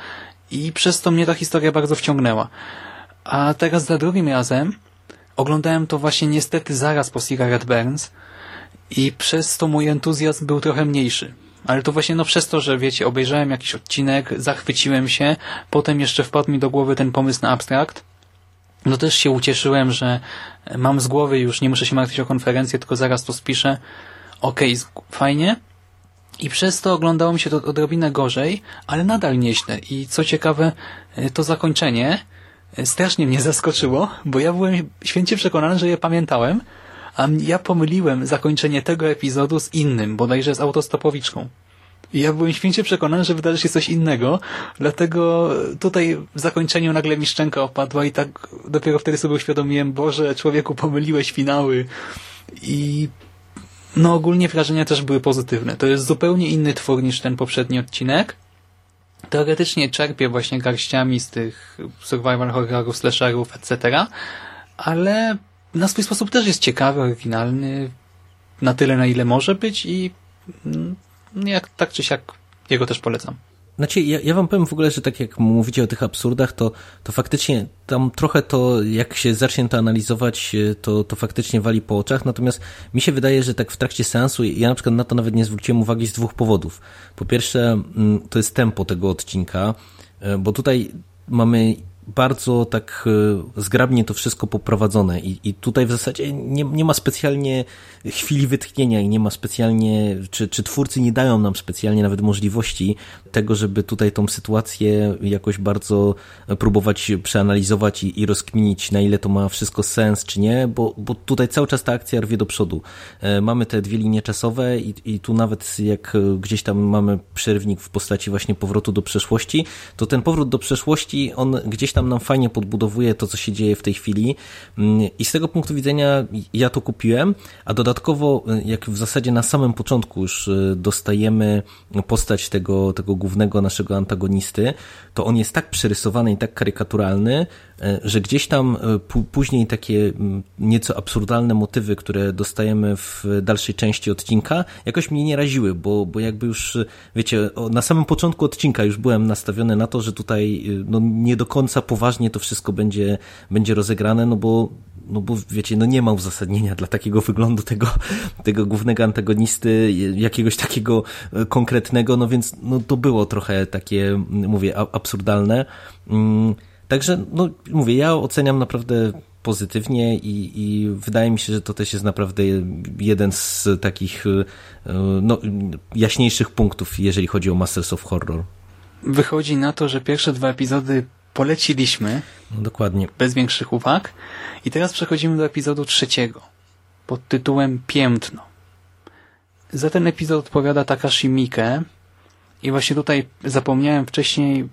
i przez to mnie ta historia bardzo wciągnęła. A teraz za drugim razem oglądałem to właśnie niestety zaraz po Cigarette Burns i przez to mój entuzjazm był trochę mniejszy. Ale to właśnie no przez to, że wiecie, obejrzałem jakiś odcinek, zachwyciłem się, potem jeszcze wpadł mi do głowy ten pomysł na abstrakt no też się ucieszyłem, że mam z głowy już, nie muszę się martwić o konferencję, tylko zaraz to spiszę. Okej, okay, fajnie. I przez to oglądało mi się to odrobinę gorzej, ale nadal nieźle. I co ciekawe, to zakończenie strasznie mnie zaskoczyło, bo ja byłem święcie przekonany, że je pamiętałem, a ja pomyliłem zakończenie tego epizodu z innym, bodajże z autostopowiczką. Ja byłem święcie przekonany, że wydarzy się coś innego, dlatego tutaj w zakończeniu nagle mi szczęka opadła i tak dopiero wtedy sobie uświadomiłem, Boże, człowieku, pomyliłeś finały. I no ogólnie wrażenia też były pozytywne. To jest zupełnie inny twór niż ten poprzedni odcinek. Teoretycznie czerpie właśnie garściami z tych survival horrorów, slasherów, etc., ale na swój sposób też jest ciekawy, oryginalny, na tyle, na ile może być i mm, jak, tak czy siak jego też polecam. Znaczy, ja, ja wam powiem w ogóle, że tak jak mówicie o tych absurdach, to, to faktycznie tam trochę to, jak się zacznie to analizować, e, to, to faktycznie wali po oczach. Natomiast mi się wydaje, że tak w trakcie seansu, ja na przykład na to nawet nie zwróciłem uwagi z dwóch powodów. Po pierwsze, mm, to jest tempo tego odcinka, e, bo tutaj mamy bardzo tak e, zgrabnie to wszystko poprowadzone i, i tutaj w zasadzie nie, nie ma specjalnie chwili wytchnienia i nie ma specjalnie, czy, czy twórcy nie dają nam specjalnie nawet możliwości tego, żeby tutaj tą sytuację jakoś bardzo próbować przeanalizować i, i rozkminić, na ile to ma wszystko sens, czy nie, bo, bo tutaj cały czas ta akcja rwie do przodu. E, mamy te dwie linie czasowe i, i tu nawet jak gdzieś tam mamy przerwnik w postaci właśnie powrotu do przeszłości, to ten powrót do przeszłości, on gdzieś tam nam fajnie podbudowuje to, co się dzieje w tej chwili. Mm, i z tego punktu widzenia ja to kupiłem, a dodatkowo jak w zasadzie na samym początku już y, dostajemy postać tego, tego głównego naszego antagonisty, to on jest tak przerysowany i tak karykaturalny, y, że gdzieś tam y, później takie mm, nieco absurdalne motywy, które dostajemy w dalszej części odcinka, jakoś mnie nie raziły, bo, bo jakby już, wiecie, na samym początku odcinka już byłem nastawiony na to, że tutaj no, nie do końca poważnie to wszystko będzie, będzie rozegrane, no bo no bo wiecie, no nie ma uzasadnienia dla takiego wyglądu tego, tego głównego antagonisty, jakiegoś takiego e, konkretnego, no więc no to było trochę takie, mówię, absurdalne. Mm, także, no mówię, ja oceniam naprawdę pozytywnie i, i wydaje mi się, że to też jest naprawdę jeden z takich e, no, jaśniejszych punktów, jeżeli chodzi o Masters of Horror. Wychodzi na to, że pierwsze dwa epizody poleciliśmy. No, dokładnie. Bez większych uwag. I teraz przechodzimy do epizodu trzeciego. Pod tytułem Piętno. Za ten epizod odpowiada Takashi Miike. I właśnie tutaj zapomniałem wcześniej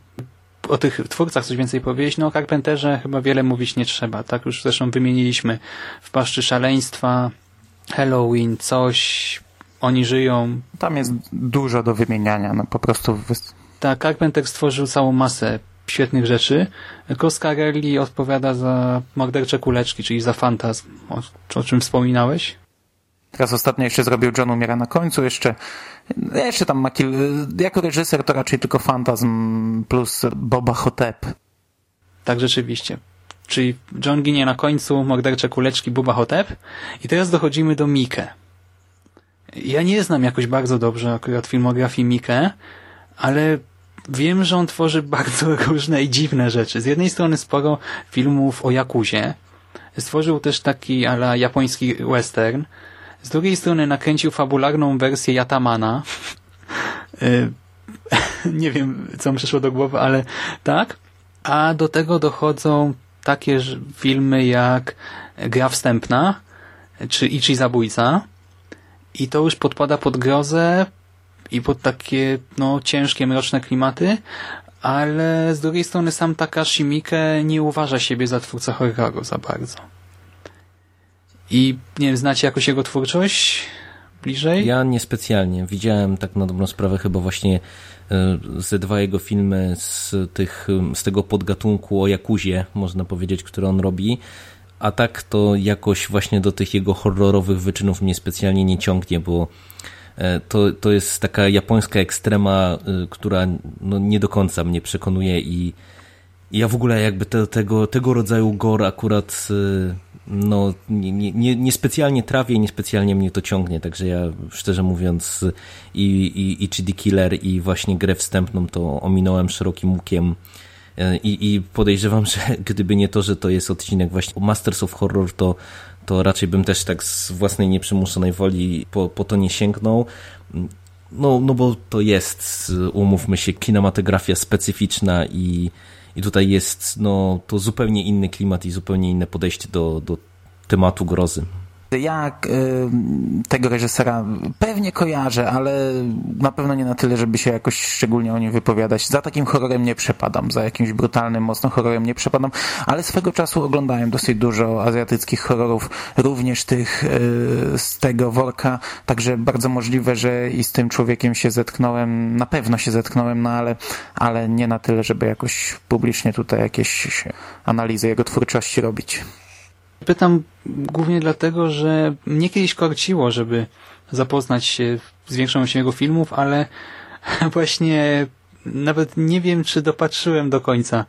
o tych twórcach coś więcej powiedzieć. No o Carpenterze chyba wiele mówić nie trzeba. Tak już zresztą wymieniliśmy w Paszczy Szaleństwa, Halloween, coś, oni żyją. Tam jest dużo do wymieniania. No po prostu... Tak, Carpenter stworzył całą masę świetnych rzeczy. Coscarelli odpowiada za mordercze kuleczki, czyli za fantazm, o, o czym wspominałeś. Teraz ostatnio jeszcze zrobił John umiera na końcu, jeszcze, jeszcze tam ma kil... jako reżyser to raczej tylko fantazm plus Boba Hotep. Tak, rzeczywiście. Czyli John ginie na końcu, mordercze kuleczki, Boba Hotep i teraz dochodzimy do Mike. Ja nie znam jakoś bardzo dobrze akurat filmografii Mike, ale wiem, że on tworzy bardzo różne i dziwne rzeczy. Z jednej strony sporo filmów o Jakuzie. Stworzył też taki ala japoński western. Z drugiej strony nakręcił fabularną wersję Yatamana. Y, nie wiem, co mi przyszło do głowy, ale tak. A do tego dochodzą takie filmy jak Gra Wstępna czy Ichi Zabójca. I to już podpada pod grozę, i pod takie no, ciężkie, mroczne klimaty, ale z drugiej strony sam Takashi Miike nie uważa siebie za twórcę horroru za bardzo. I nie wiem, znacie jakoś jego twórczość bliżej? Ja niespecjalnie. Widziałem tak na dobrą sprawę chyba właśnie e, ze dwa jego filmy z, tych, z tego podgatunku o Jakuzie, można powiedzieć, które on robi. A tak to jakoś właśnie do tych jego horrorowych wyczynów mnie specjalnie nie ciągnie, bo to, to jest taka japońska ekstrema, y, która no, nie do końca mnie przekonuje i, ja w ogóle jakby te, tego, tego rodzaju gore akurat y, no, nie, nie, nie specjalnie trawię niespecjalnie mnie to ciągnie, także ja szczerze mówiąc i, i, i CD Killer i właśnie grę wstępną to ominąłem szerokim łukiem. E, i, i podejrzewam, że gdyby nie to, że to jest odcinek właśnie Masters of Horror, to to raczej bym też tak z własnej nieprzymuszonej woli po, po to nie sięgnął. No, no bo to jest, umówmy się, kinematografia specyficzna i, i tutaj jest no, to zupełnie inny klimat i zupełnie inne podejście do, do tematu grozy. Ja y, tego reżysera pewnie kojarzę, ale na pewno nie na tyle, żeby się jakoś szczególnie o nim wypowiadać. Za takim horrorem nie przepadam, za jakimś brutalnym, mocno horrorem nie przepadam, ale swego czasu oglądałem dosyć dużo azjatyckich horrorów, również tych y, z tego worka, także bardzo możliwe, że i z tym człowiekiem się zetknąłem, na pewno się zetknąłem, no ale, ale nie na tyle, żeby jakoś publicznie tutaj jakieś analizy jego twórczości robić. Pytam głównie dlatego, że mnie kiedyś korciło, żeby zapoznać się z większą ilością jego filmów, ale właśnie nawet nie wiem, czy dopatrzyłem do końca,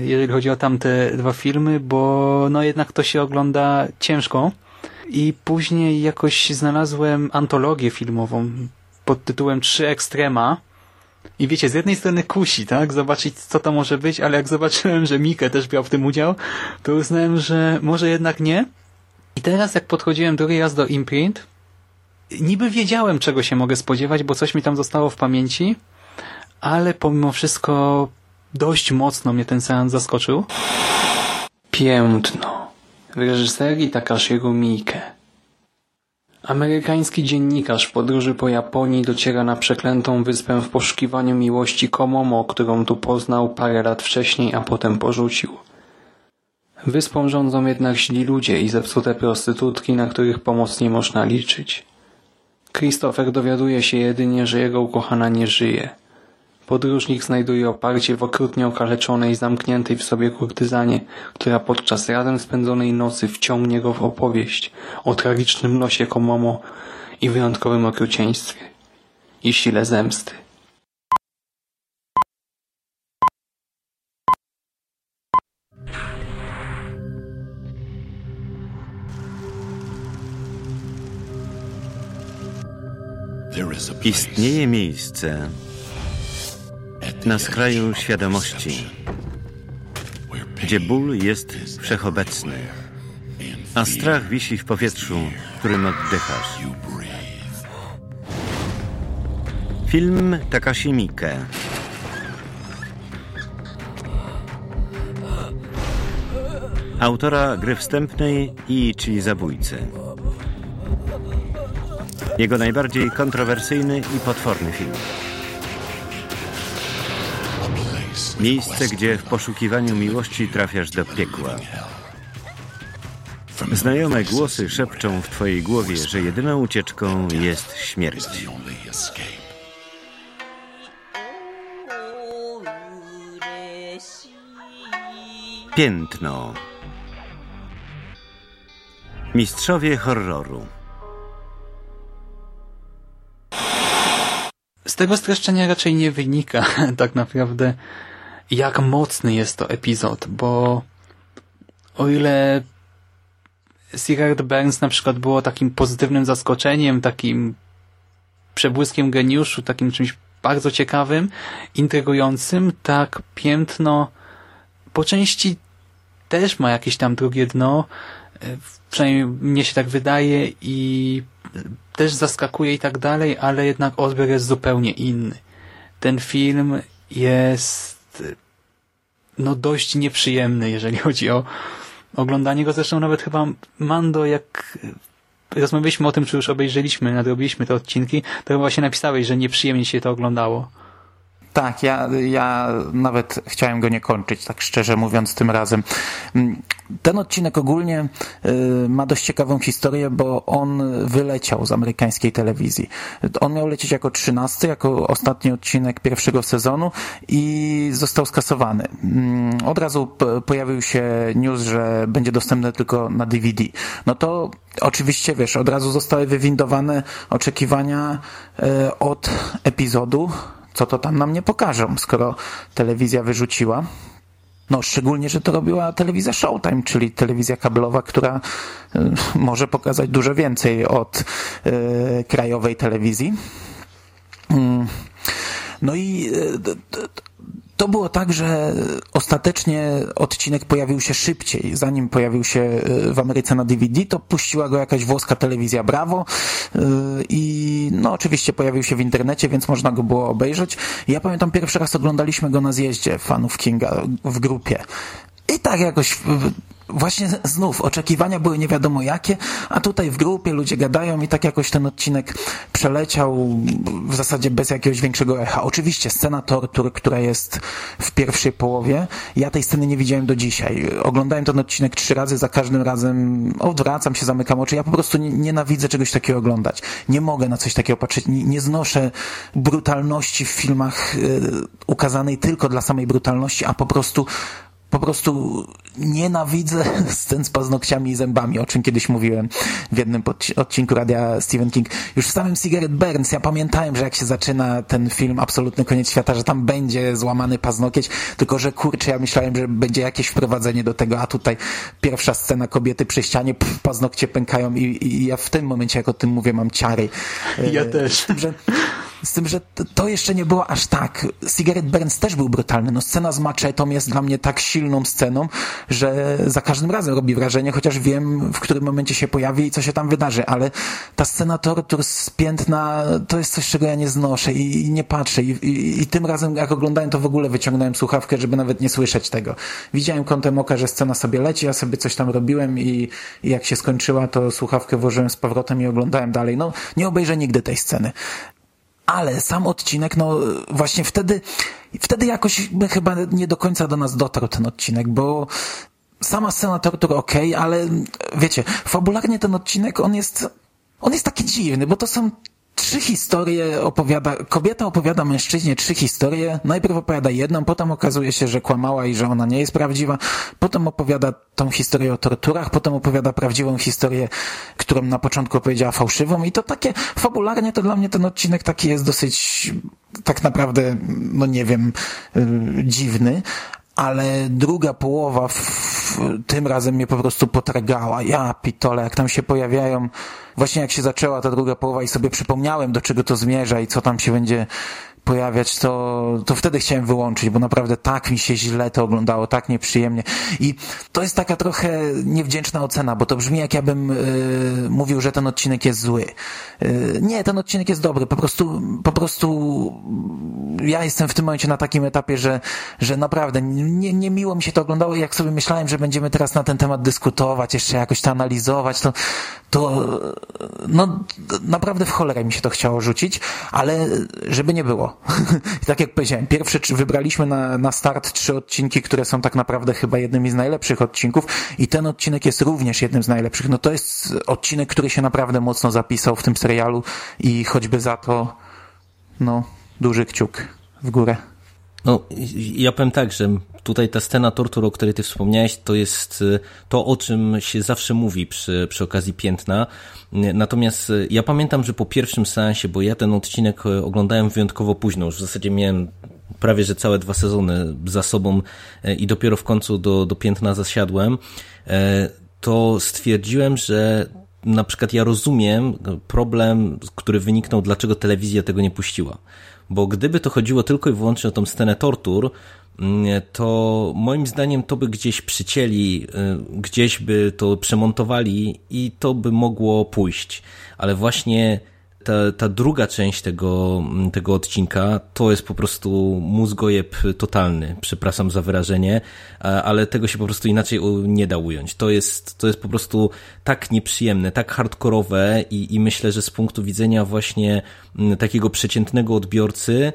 jeżeli chodzi o tamte dwa filmy, bo no jednak to się ogląda ciężko. I później jakoś znalazłem antologię filmową pod tytułem Trzy Ekstrema I wiecie, z jednej strony kusi, tak? Zobaczyć, co to może być, ale jak zobaczyłem, że Mikę też brał w tym udział, to uznałem, że może jednak nie. I teraz, jak podchodziłem drugi raz do imprint, niby wiedziałem, czego się mogę spodziewać, bo coś mi tam zostało w pamięci, ale pomimo wszystko dość mocno mnie ten seans zaskoczył. Piętno. W reżyserii Takashiego Miike. Amerykański dziennikarz w podróży po Japonii dociera na przeklętą wyspę w poszukiwaniu miłości Komomo, którą tu poznał parę lat wcześniej, a potem porzucił. Wyspą rządzą jednak źli ludzie i zepsute prostytutki, na których pomoc nie można liczyć. Christopher dowiaduje się jedynie, że jego ukochana nie żyje. Podróżnik znajduje oparcie w okrutnie okaleczonej, zamkniętej w sobie kurtyzanie, która podczas razem spędzonej nocy wciągnie go w opowieść o tragicznym losie Komomo i wyjątkowym okrucieństwie i sile zemsty. Istnieje miejsce na skraju świadomości, gdzie ból jest wszechobecny, a strach wisi w powietrzu, którym oddychasz. Film Takashi Miike. Autora gry wstępnej i czyli zabójcy. Jego najbardziej kontrowersyjny i potworny film. Miejsce, gdzie w poszukiwaniu miłości trafiasz do piekła. Znajome głosy szepczą w twojej głowie, że jedyną ucieczką jest śmierć. Piętno. Mistrzowie horroru. Z tego streszczenia raczej nie wynika tak naprawdę, jak mocny jest to epizod, bo o ile Cigarette Burns na przykład było takim pozytywnym zaskoczeniem, takim przebłyskiem geniuszu, takim czymś bardzo ciekawym, intrygującym, tak Piętno po części też ma jakieś tam drugie dno, przynajmniej mnie się tak wydaje i też zaskakuje i tak dalej, ale jednak odbiór jest zupełnie inny. Ten film jest no dość nieprzyjemny, jeżeli chodzi o oglądanie go. Zresztą nawet chyba Mando, jak rozmawialiśmy o tym, czy już obejrzeliśmy, nadrobiliśmy te odcinki, to chyba się napisałeś, że nieprzyjemnie się to oglądało. Tak, ja, ja nawet chciałem go nie kończyć, tak szczerze mówiąc, tym razem. Ten odcinek ogólnie y, ma dość ciekawą historię, bo on wyleciał z amerykańskiej telewizji. On miał lecieć jako trzynasty, jako ostatni odcinek pierwszego sezonu i został skasowany. Mm, od razu pojawił się news, że będzie dostępny tylko na DVD. No to oczywiście, wiesz, od razu zostały wywindowane oczekiwania y, od epizodu, co to tam nam nie pokażą, skoro telewizja wyrzuciła. No, szczególnie, że to robiła telewizja Showtime, czyli telewizja kablowa, która y, może pokazać dużo więcej od y, krajowej telewizji. Y, no i y, to było tak, że ostatecznie odcinek pojawił się szybciej. Zanim pojawił się y, w Ameryce na DVD, to puściła go jakaś włoska telewizja Bravo y, i no oczywiście pojawił się w internecie, więc można go było obejrzeć. Ja pamiętam pierwszy raz oglądaliśmy go na zjeździe fanów Kinga w grupie. I tak jakoś właśnie znów oczekiwania były nie wiadomo jakie, a tutaj w grupie ludzie gadają i tak jakoś ten odcinek przeleciał w zasadzie bez jakiegoś większego echa. Oczywiście scena tortur, która jest w pierwszej połowie, ja tej sceny nie widziałem do dzisiaj. Oglądałem ten odcinek trzy razy, za każdym razem odwracam się, zamykam oczy. Ja po prostu nienawidzę czegoś takiego oglądać. Nie mogę na coś takiego patrzeć. Nie, znoszę brutalności w filmach y, ukazanej tylko dla samej brutalności, a po prostu po prostu nienawidzę scen z paznokciami i zębami, o czym kiedyś mówiłem w jednym odcinku radia Stephen King. Już w samym Cigarette Burns ja pamiętałem, że jak się zaczyna ten film Absolutny Koniec Świata, że tam będzie złamany paznokieć, tylko że kurczę, ja myślałem, że będzie jakieś wprowadzenie do tego, a tutaj pierwsza scena kobiety przy ścianie, pff, paznokcie pękają i, i ja w tym momencie, jak o tym mówię, mam ciary. Ja e, też. Że Z tym, że to jeszcze nie było aż tak. Cigarette Burns też był brutalny. No scena z maczetą jest dla mnie tak silną sceną, że za każdym razem robi wrażenie, chociaż wiem, w którym momencie się pojawi i co się tam wydarzy, ale ta scena tortur z piętna to jest coś, czego ja nie znoszę i, i nie patrzę. I, i, I, tym razem, jak oglądałem, to w ogóle wyciągnąłem słuchawkę, żeby nawet nie słyszeć tego. Widziałem kątem oka, że scena sobie leci, ja sobie coś tam robiłem i, i jak się skończyła, to słuchawkę włożyłem z powrotem i oglądałem dalej. No, nie obejrzę nigdy tej sceny ale sam odcinek, no właśnie wtedy, wtedy jakoś chyba nie do końca do nas dotarł ten odcinek, bo sama scena tortur ok, ale wiecie, fabularnie ten odcinek, on jest, on jest taki dziwny, bo to są trzy historie opowiada, kobieta opowiada mężczyźnie trzy historie, najpierw opowiada jedną, potem okazuje się, że kłamała i że ona nie jest prawdziwa, potem opowiada tą historię o torturach, potem opowiada prawdziwą historię, którą na początku opowiedziała fałszywą. I to takie, fabularnie to dla mnie ten odcinek taki jest dosyć, tak naprawdę, no nie wiem, yy, dziwny, ale druga połowa w, tym razem mnie po prostu potragała. Ja pitole, jak tam się pojawiają, właśnie jak się zaczęła ta druga połowa i sobie przypomniałem, do czego to zmierza i co tam się będzie pojawiać, to, to wtedy chciałem wyłączyć, bo naprawdę tak mi się źle to oglądało, tak nieprzyjemnie. I to jest taka trochę niewdzięczna ocena, bo to brzmi jak ja bym y, mówił, że ten odcinek jest zły. Y, nie, ten odcinek jest dobry. Po prostu, po prostu ja jestem w tym momencie na takim etapie, że, że naprawdę nie, nie miło mi się to oglądało i jak sobie myślałem, że będziemy teraz na ten temat dyskutować, jeszcze jakoś to analizować, to, to no naprawdę w cholerę mi się to chciało rzucić, ale żeby nie było. Tak jak powiedziałem, pierwsze wybraliśmy na, na start trzy odcinki, które są tak naprawdę chyba jednymi z najlepszych odcinków i ten odcinek jest również jednym z najlepszych. No to jest odcinek, który się naprawdę mocno zapisał w tym serialu i choćby za to, no, duży kciuk w górę. No, ja powiem tak, że tutaj ta scena tortur, o której ty wspomniałeś, to jest y, to, o czym się zawsze mówi przy, przy okazji piętna. Natomiast y, ja pamiętam, że po pierwszym seansie, bo ja ten odcinek y, oglądałem wyjątkowo późno, już w zasadzie miałem prawie, że całe dwa sezony za sobą i dopiero w końcu do, do piętna zasiadłem, to stwierdziłem, że na przykład ja rozumiem problem, który wyniknął, dlaczego telewizja tego nie puściła. Bo gdyby to chodziło tylko i wyłącznie o tą scenę tortur, mm, to moim zdaniem to by gdzieś przycięli, y, gdzieś by to przemontowali i to by mogło pójść. Ale właśnie ta, ta druga część tego, tego odcinka to jest po prostu mózgojeb totalny, przepraszam za wyrażenie, ale tego się po prostu inaczej nie da ująć. To jest, to jest po prostu tak nieprzyjemne, tak hardkorowe i, i myślę, że z punktu widzenia właśnie takiego przeciętnego odbiorcy,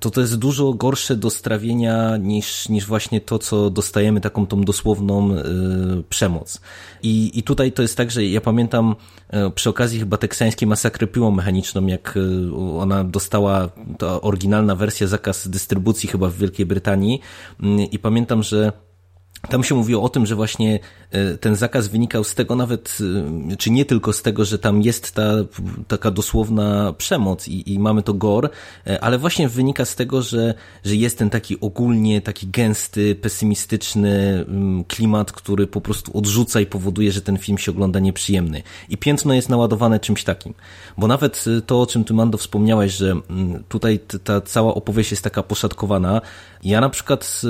to to jest dużo gorsze do strawienia niż, niż właśnie to, co dostajemy, taką tą dosłowną y, przemoc. I, I tutaj to jest tak, że ja pamiętam y, przy okazji chyba teksańskiej masakry piłą mechaniczną, jak y, ona dostała, ta oryginalna wersja, zakaz dystrybucji chyba w Wielkiej Brytanii y, i pamiętam, że tam się mówiło o tym, że właśnie e, ten zakaz wynikał z tego nawet, e, czy nie tylko z tego, że tam jest ta taka dosłowna przemoc i, i mamy to gore, e, ale właśnie wynika z tego, że, że jest ten taki ogólnie taki gęsty, pesymistyczny mm, klimat, który po prostu odrzuca i powoduje, że ten film się ogląda nieprzyjemny. I piętno jest naładowane czymś takim. Bo nawet to, o czym ty, Mando, wspomniałeś, że mm, tutaj ta cała opowieść jest taka poszatkowana. Ja na przykład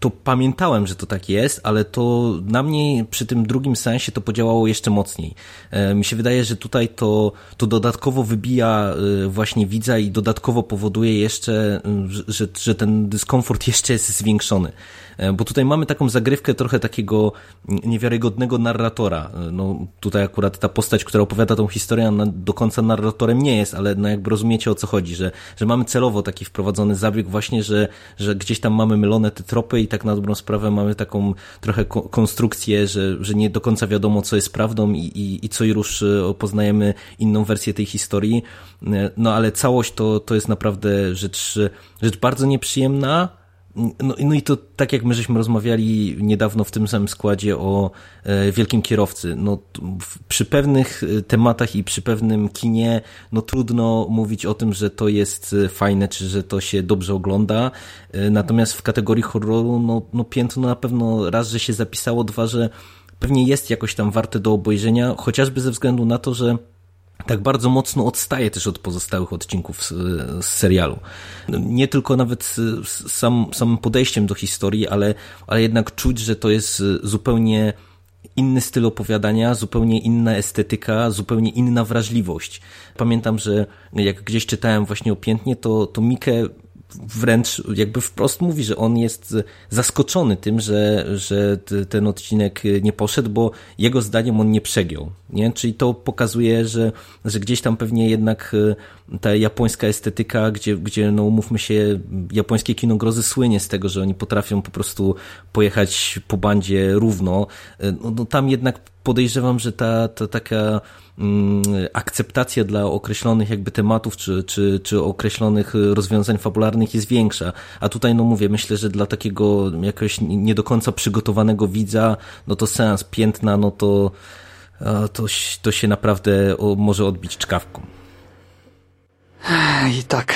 to pamiętałem, że to tak jest, ale to na mnie przy tym drugim sensie to podziałało jeszcze mocniej. E, mi się wydaje, że tutaj to, to dodatkowo wybija e, właśnie widza i dodatkowo powoduje jeszcze, że, że ten dyskomfort jeszcze jest zwiększony. E, bo tutaj mamy taką zagrywkę trochę takiego niewiarygodnego narratora. E, no tutaj akurat ta postać, która opowiada tą historię, ona do końca narratorem nie jest, ale no jakby rozumiecie o co chodzi, że, że mamy celowo taki wprowadzony zabieg właśnie, że, że gdzieś tam mamy mylone te tropy i tak na dobrą sprawę mamy taką trochę konstrukcję, że, że nie do końca wiadomo co jest prawdą i, i, i co i już e, poznajemy inną wersję tej historii. No ale całość to, to jest naprawdę rzecz, rzecz bardzo nieprzyjemna, no, no i to tak jak my żeśmy rozmawiali niedawno w tym samym składzie o e, wielkim kierowcy. No, w, przy pewnych e, tematach i przy pewnym kinie no trudno mówić o tym, że to jest e, fajne, czy że to się dobrze ogląda. E, natomiast w kategorii horroru no, no piętno na pewno raz, że się zapisało, dwa, że pewnie jest jakoś tam warte do obejrzenia, chociażby ze względu na to, że tak bardzo mocno odstaje też od pozostałych odcinków z, z serialu. Nie tylko nawet sam, samym podejściem do historii, ale, ale jednak czuć, że to jest zupełnie inny styl opowiadania, zupełnie inna estetyka, zupełnie inna wrażliwość. Pamiętam, że jak gdzieś czytałem właśnie o Piętnie, to, to Mikę wręcz jakby wprost mówi, że on jest zaskoczony tym, że, że ten odcinek nie poszedł, bo jego zdaniem on nie przegiął. Nie? Czyli to pokazuje, że, że gdzieś tam pewnie jednak e, ta japońska estetyka, gdzie, gdzie no umówmy się, japońskie kino grozy słynie z tego, że oni potrafią po prostu pojechać po bandzie równo, e, no, no tam jednak podejrzewam, że ta, ta taka mm, akceptacja dla określonych jakby tematów czy, czy, czy określonych rozwiązań fabularnych jest większa. A tutaj, no mówię, myślę, że dla takiego jakoś nie do końca przygotowanego widza, no to seans piętna, no to, to, to się naprawdę może odbić czkawką. I tak.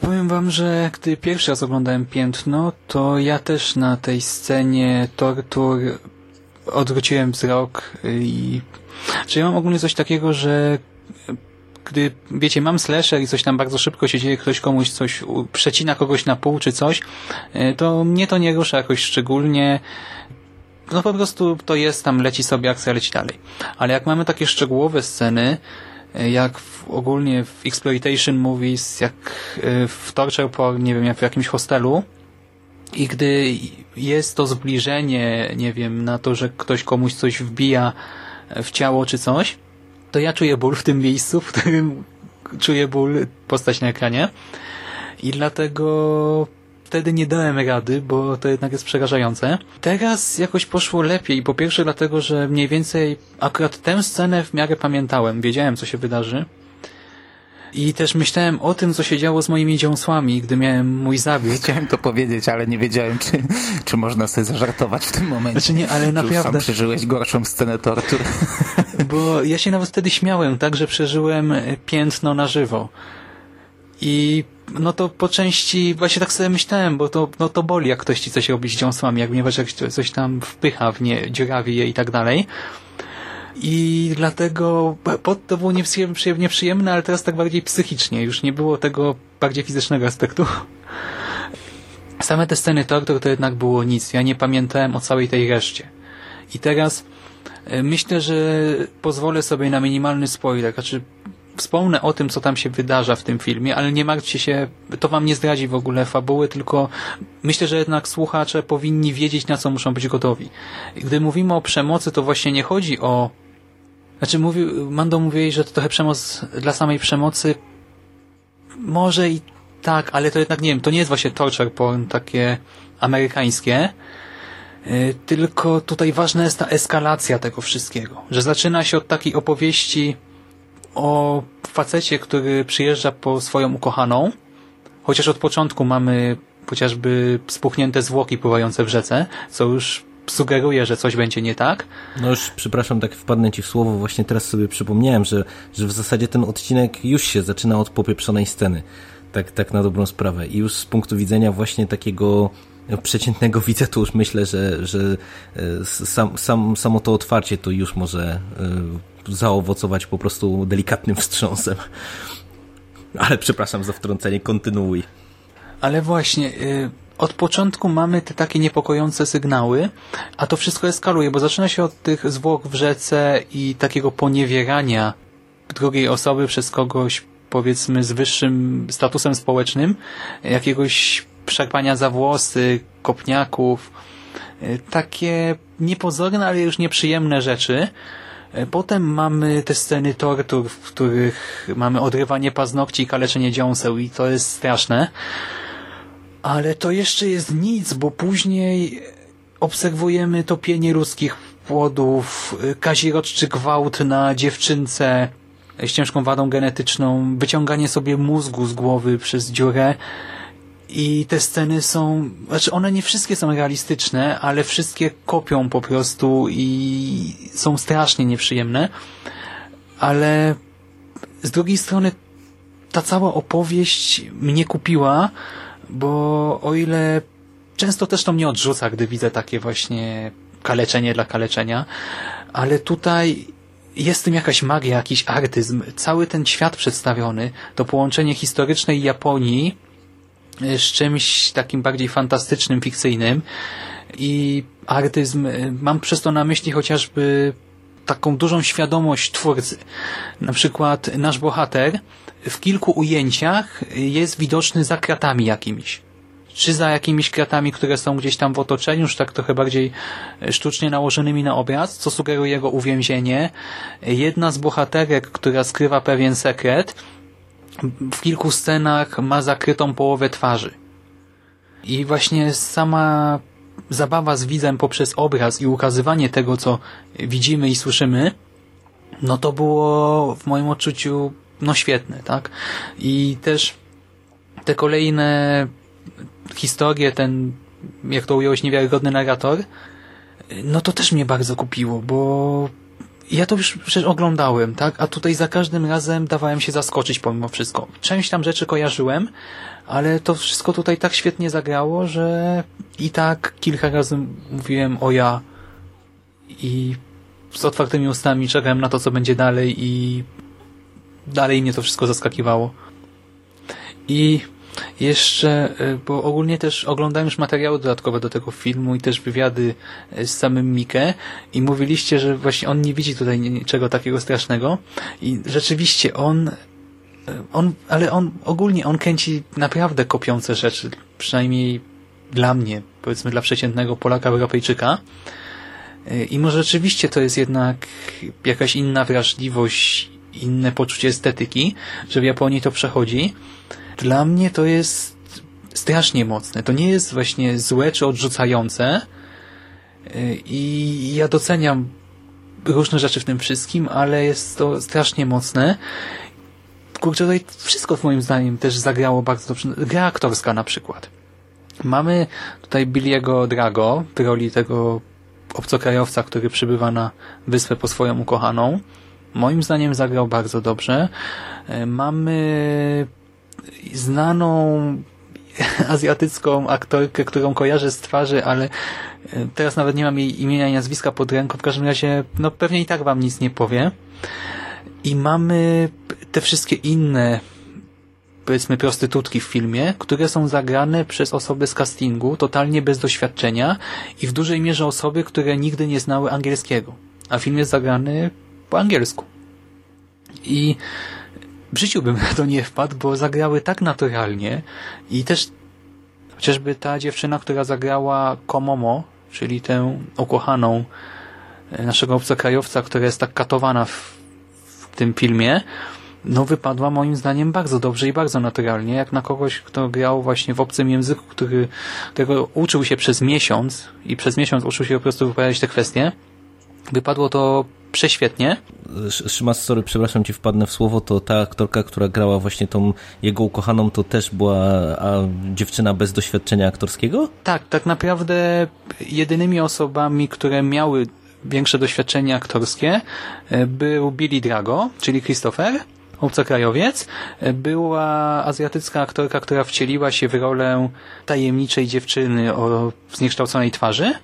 Powiem wam, że gdy pierwszy raz oglądałem Piętno, to ja też na tej scenie tortur odwróciłem wzrok i... Czy ja mam ogólnie coś takiego, że gdy, wiecie, mam slasher i coś tam bardzo szybko się dzieje, ktoś komuś coś przecina kogoś na pół czy coś, e, to mnie to nie rusza jakoś szczególnie. No po prostu to jest tam, leci sobie, akcja leci dalej. Ale jak mamy takie szczegółowe sceny, e, jak w, ogólnie w exploitation movies, jak e, w torture porn, nie wiem, jak w jakimś hostelu, i gdy jest to zbliżenie, nie wiem, na to, że ktoś komuś coś wbija w ciało czy coś, to ja czuję ból w tym miejscu, w którym czuję ból postać na ekranie. I dlatego wtedy nie dałem rady, bo to jednak jest przerażające. Teraz jakoś poszło lepiej. Po pierwsze dlatego, że mniej więcej akurat tę scenę w miarę pamiętałem. Wiedziałem, co się wydarzy. I też myślałem o tym, co się działo z moimi dziąsłami, gdy miałem mój zabieg. Chciałem to powiedzieć, ale nie wiedziałem, czy, czy można sobie zażartować w tym momencie. Znaczy nie, ale naprawdę... Sam przeżyłeś gorszą scenę tortur. Bo ja się nawet wtedy śmiałem, tak, że przeżyłem piętno na żywo. I no to po części właśnie tak sobie myślałem, bo to, no to boli, jak ktoś ci coś robi z dziąsłami, jak ponieważ jak coś tam wpycha w nie, dziurawi je i tak dalej. I dlatego to było nieprzyjemne, ale teraz tak bardziej psychicznie. Już nie było tego bardziej fizycznego aspektu. Same te sceny tortur to jednak było nic. Ja nie pamiętałem o całej tej reszcie. I teraz e, myślę, że pozwolę sobie na minimalny spoiler. Znaczy wspomnę o tym, co tam się wydarza w tym filmie, ale nie martwcie się, to wam nie zdradzi w ogóle fabuły, tylko myślę, że jednak słuchacze powinni wiedzieć, na co muszą być gotowi. Gdy mówimy o przemocy, to właśnie nie chodzi o znaczy, mówił, Mando mówił, że to trochę przemoc dla samej przemocy. Może i tak, ale to jednak, nie wiem, to nie jest właśnie torture porn takie amerykańskie, y, tylko tutaj ważna jest ta eskalacja tego wszystkiego. Że zaczyna się od takiej opowieści o facecie, który przyjeżdża po swoją ukochaną, chociaż od początku mamy chociażby spuchnięte zwłoki pływające w rzece, co już sugeruje, że coś będzie nie tak. No już, przepraszam, tak wpadnę ci w słowo, właśnie teraz sobie przypomniałem, że, że w zasadzie ten odcinek już się zaczyna od popieprzonej sceny. Tak, tak na dobrą sprawę. I już z punktu widzenia właśnie takiego przeciętnego widza, to już myślę, że, że e, sam, sam, samo to otwarcie to już może e, zaowocować po prostu delikatnym wstrząsem. Ale przepraszam za wtrącenie, kontynuuj. Ale właśnie, y, od początku mamy te takie niepokojące sygnały, a to wszystko eskaluje, bo zaczyna się od tych zwłok w rzece i takiego poniewierania drugiej osoby przez kogoś, powiedzmy, z wyższym statusem społecznym, jakiegoś przerpania za włosy, kopniaków, takie niepozorne, ale już nieprzyjemne rzeczy. Potem mamy te sceny tortur, w których mamy odrywanie paznokci i kaleczenie dziąseł i to jest straszne. Ale to jeszcze jest nic, bo później obserwujemy topienie ruskich płodów, kazirodczy gwałt na dziewczynce z ciężką wadą genetyczną, wyciąganie sobie mózgu z głowy przez dziurę. I te sceny są, znaczy one nie wszystkie są realistyczne, ale wszystkie kopią po prostu i są strasznie nieprzyjemne, ale z drugiej strony ta cała opowieść mnie kupiła, bo o ile często też to mnie odrzuca, gdy widzę takie właśnie kaleczenie dla kaleczenia, ale tutaj jest w tym jakaś magia, jakiś artyzm. Cały ten świat przedstawiony, to połączenie historycznej Japonii z czymś takim bardziej fantastycznym, fikcyjnym i artyzm, mam przez to na myśli chociażby taką dużą świadomość twórcy. Na przykład nasz bohater w kilku ujęciach jest widoczny za kratami jakimiś. Czy za jakimiś kratami, które są gdzieś tam w otoczeniu, już tak trochę bardziej sztucznie nałożonymi na obraz, co sugeruje jego uwięzienie. Jedna z bohaterek, która skrywa pewien sekret, w kilku scenach ma zakrytą połowę twarzy. I właśnie sama zabawa z widzem poprzez obraz i ukazywanie tego, co widzimy i słyszymy, no to było w moim odczuciu no świetne, tak? I też te kolejne historie, ten, jak to ująłeś, niewiarygodny narrator, no to też mnie bardzo kupiło, bo ja to już przecież oglądałem, tak? A tutaj za każdym razem dawałem się zaskoczyć pomimo wszystko. Część tam rzeczy kojarzyłem, ale to wszystko tutaj tak świetnie zagrało, że i tak kilka razy mówiłem o ja i z otwartymi ustami czekałem na to, co będzie dalej i dalej mnie to wszystko zaskakiwało. I jeszcze, e, bo ogólnie też oglądałem już materiały dodatkowe do tego filmu i też wywiady e, z samym Mikę i mówiliście, że właśnie on nie widzi tutaj niczego takiego strasznego i rzeczywiście on e, on, ale on ogólnie on kręci naprawdę kopiące rzeczy, przynajmniej dla mnie, powiedzmy dla przeciętnego Polaka, Europejczyka. I może rzeczywiście to jest jednak jakaś inna wrażliwość, inne poczucie estetyki, że w Japonii to przechodzi, dla mnie to jest strasznie mocne. To nie jest właśnie złe czy odrzucające i ja doceniam różne rzeczy w tym wszystkim, ale jest to strasznie mocne. Kurczę, tutaj wszystko moim zdaniem też zagrało bardzo dobrze. Gra aktorska na przykład. Mamy tutaj Billiego Drago w roli tego obcokrajowca, który przybywa na wyspę po swoją ukochaną. Moim zdaniem zagrał bardzo dobrze. Mamy znaną azjatycką aktorkę, którą kojarzę z twarzy, ale e, teraz nawet nie mam jej imienia i nazwiska pod ręką. W każdym razie, no pewnie i tak wam nic nie powie. I mamy te wszystkie inne powiedzmy prostytutki w filmie, które są zagrane przez osoby z castingu, totalnie bez doświadczenia i w dużej mierze osoby, które nigdy nie znały angielskiego. A film jest zagrany po angielsku. I w życiu bym na to nie wpadł, bo zagrały tak naturalnie i też chociażby ta dziewczyna, która zagrała Komomo, czyli tę ukochaną e, naszego obcokrajowca, która jest tak katowana w, w tym filmie, no wypadła moim zdaniem bardzo dobrze i bardzo naturalnie, jak na kogoś, kto grał właśnie w obcym języku, który, którego uczył się przez miesiąc i przez miesiąc uczył się po prostu wypowiadać te kwestie. Wypadło to prześwietnie. Szymas, sorry, przepraszam, ci wpadnę w słowo, to ta aktorka, która grała właśnie tą jego ukochaną, to też była a, dziewczyna bez doświadczenia aktorskiego? Tak, tak naprawdę jedynymi osobami, które miały większe doświadczenie aktorskie e, był Billy Drago, czyli Christopher, obcokrajowiec. E, była azjatycka aktorka, która wcieliła się w rolę tajemniczej dziewczyny o zniekształconej twarzy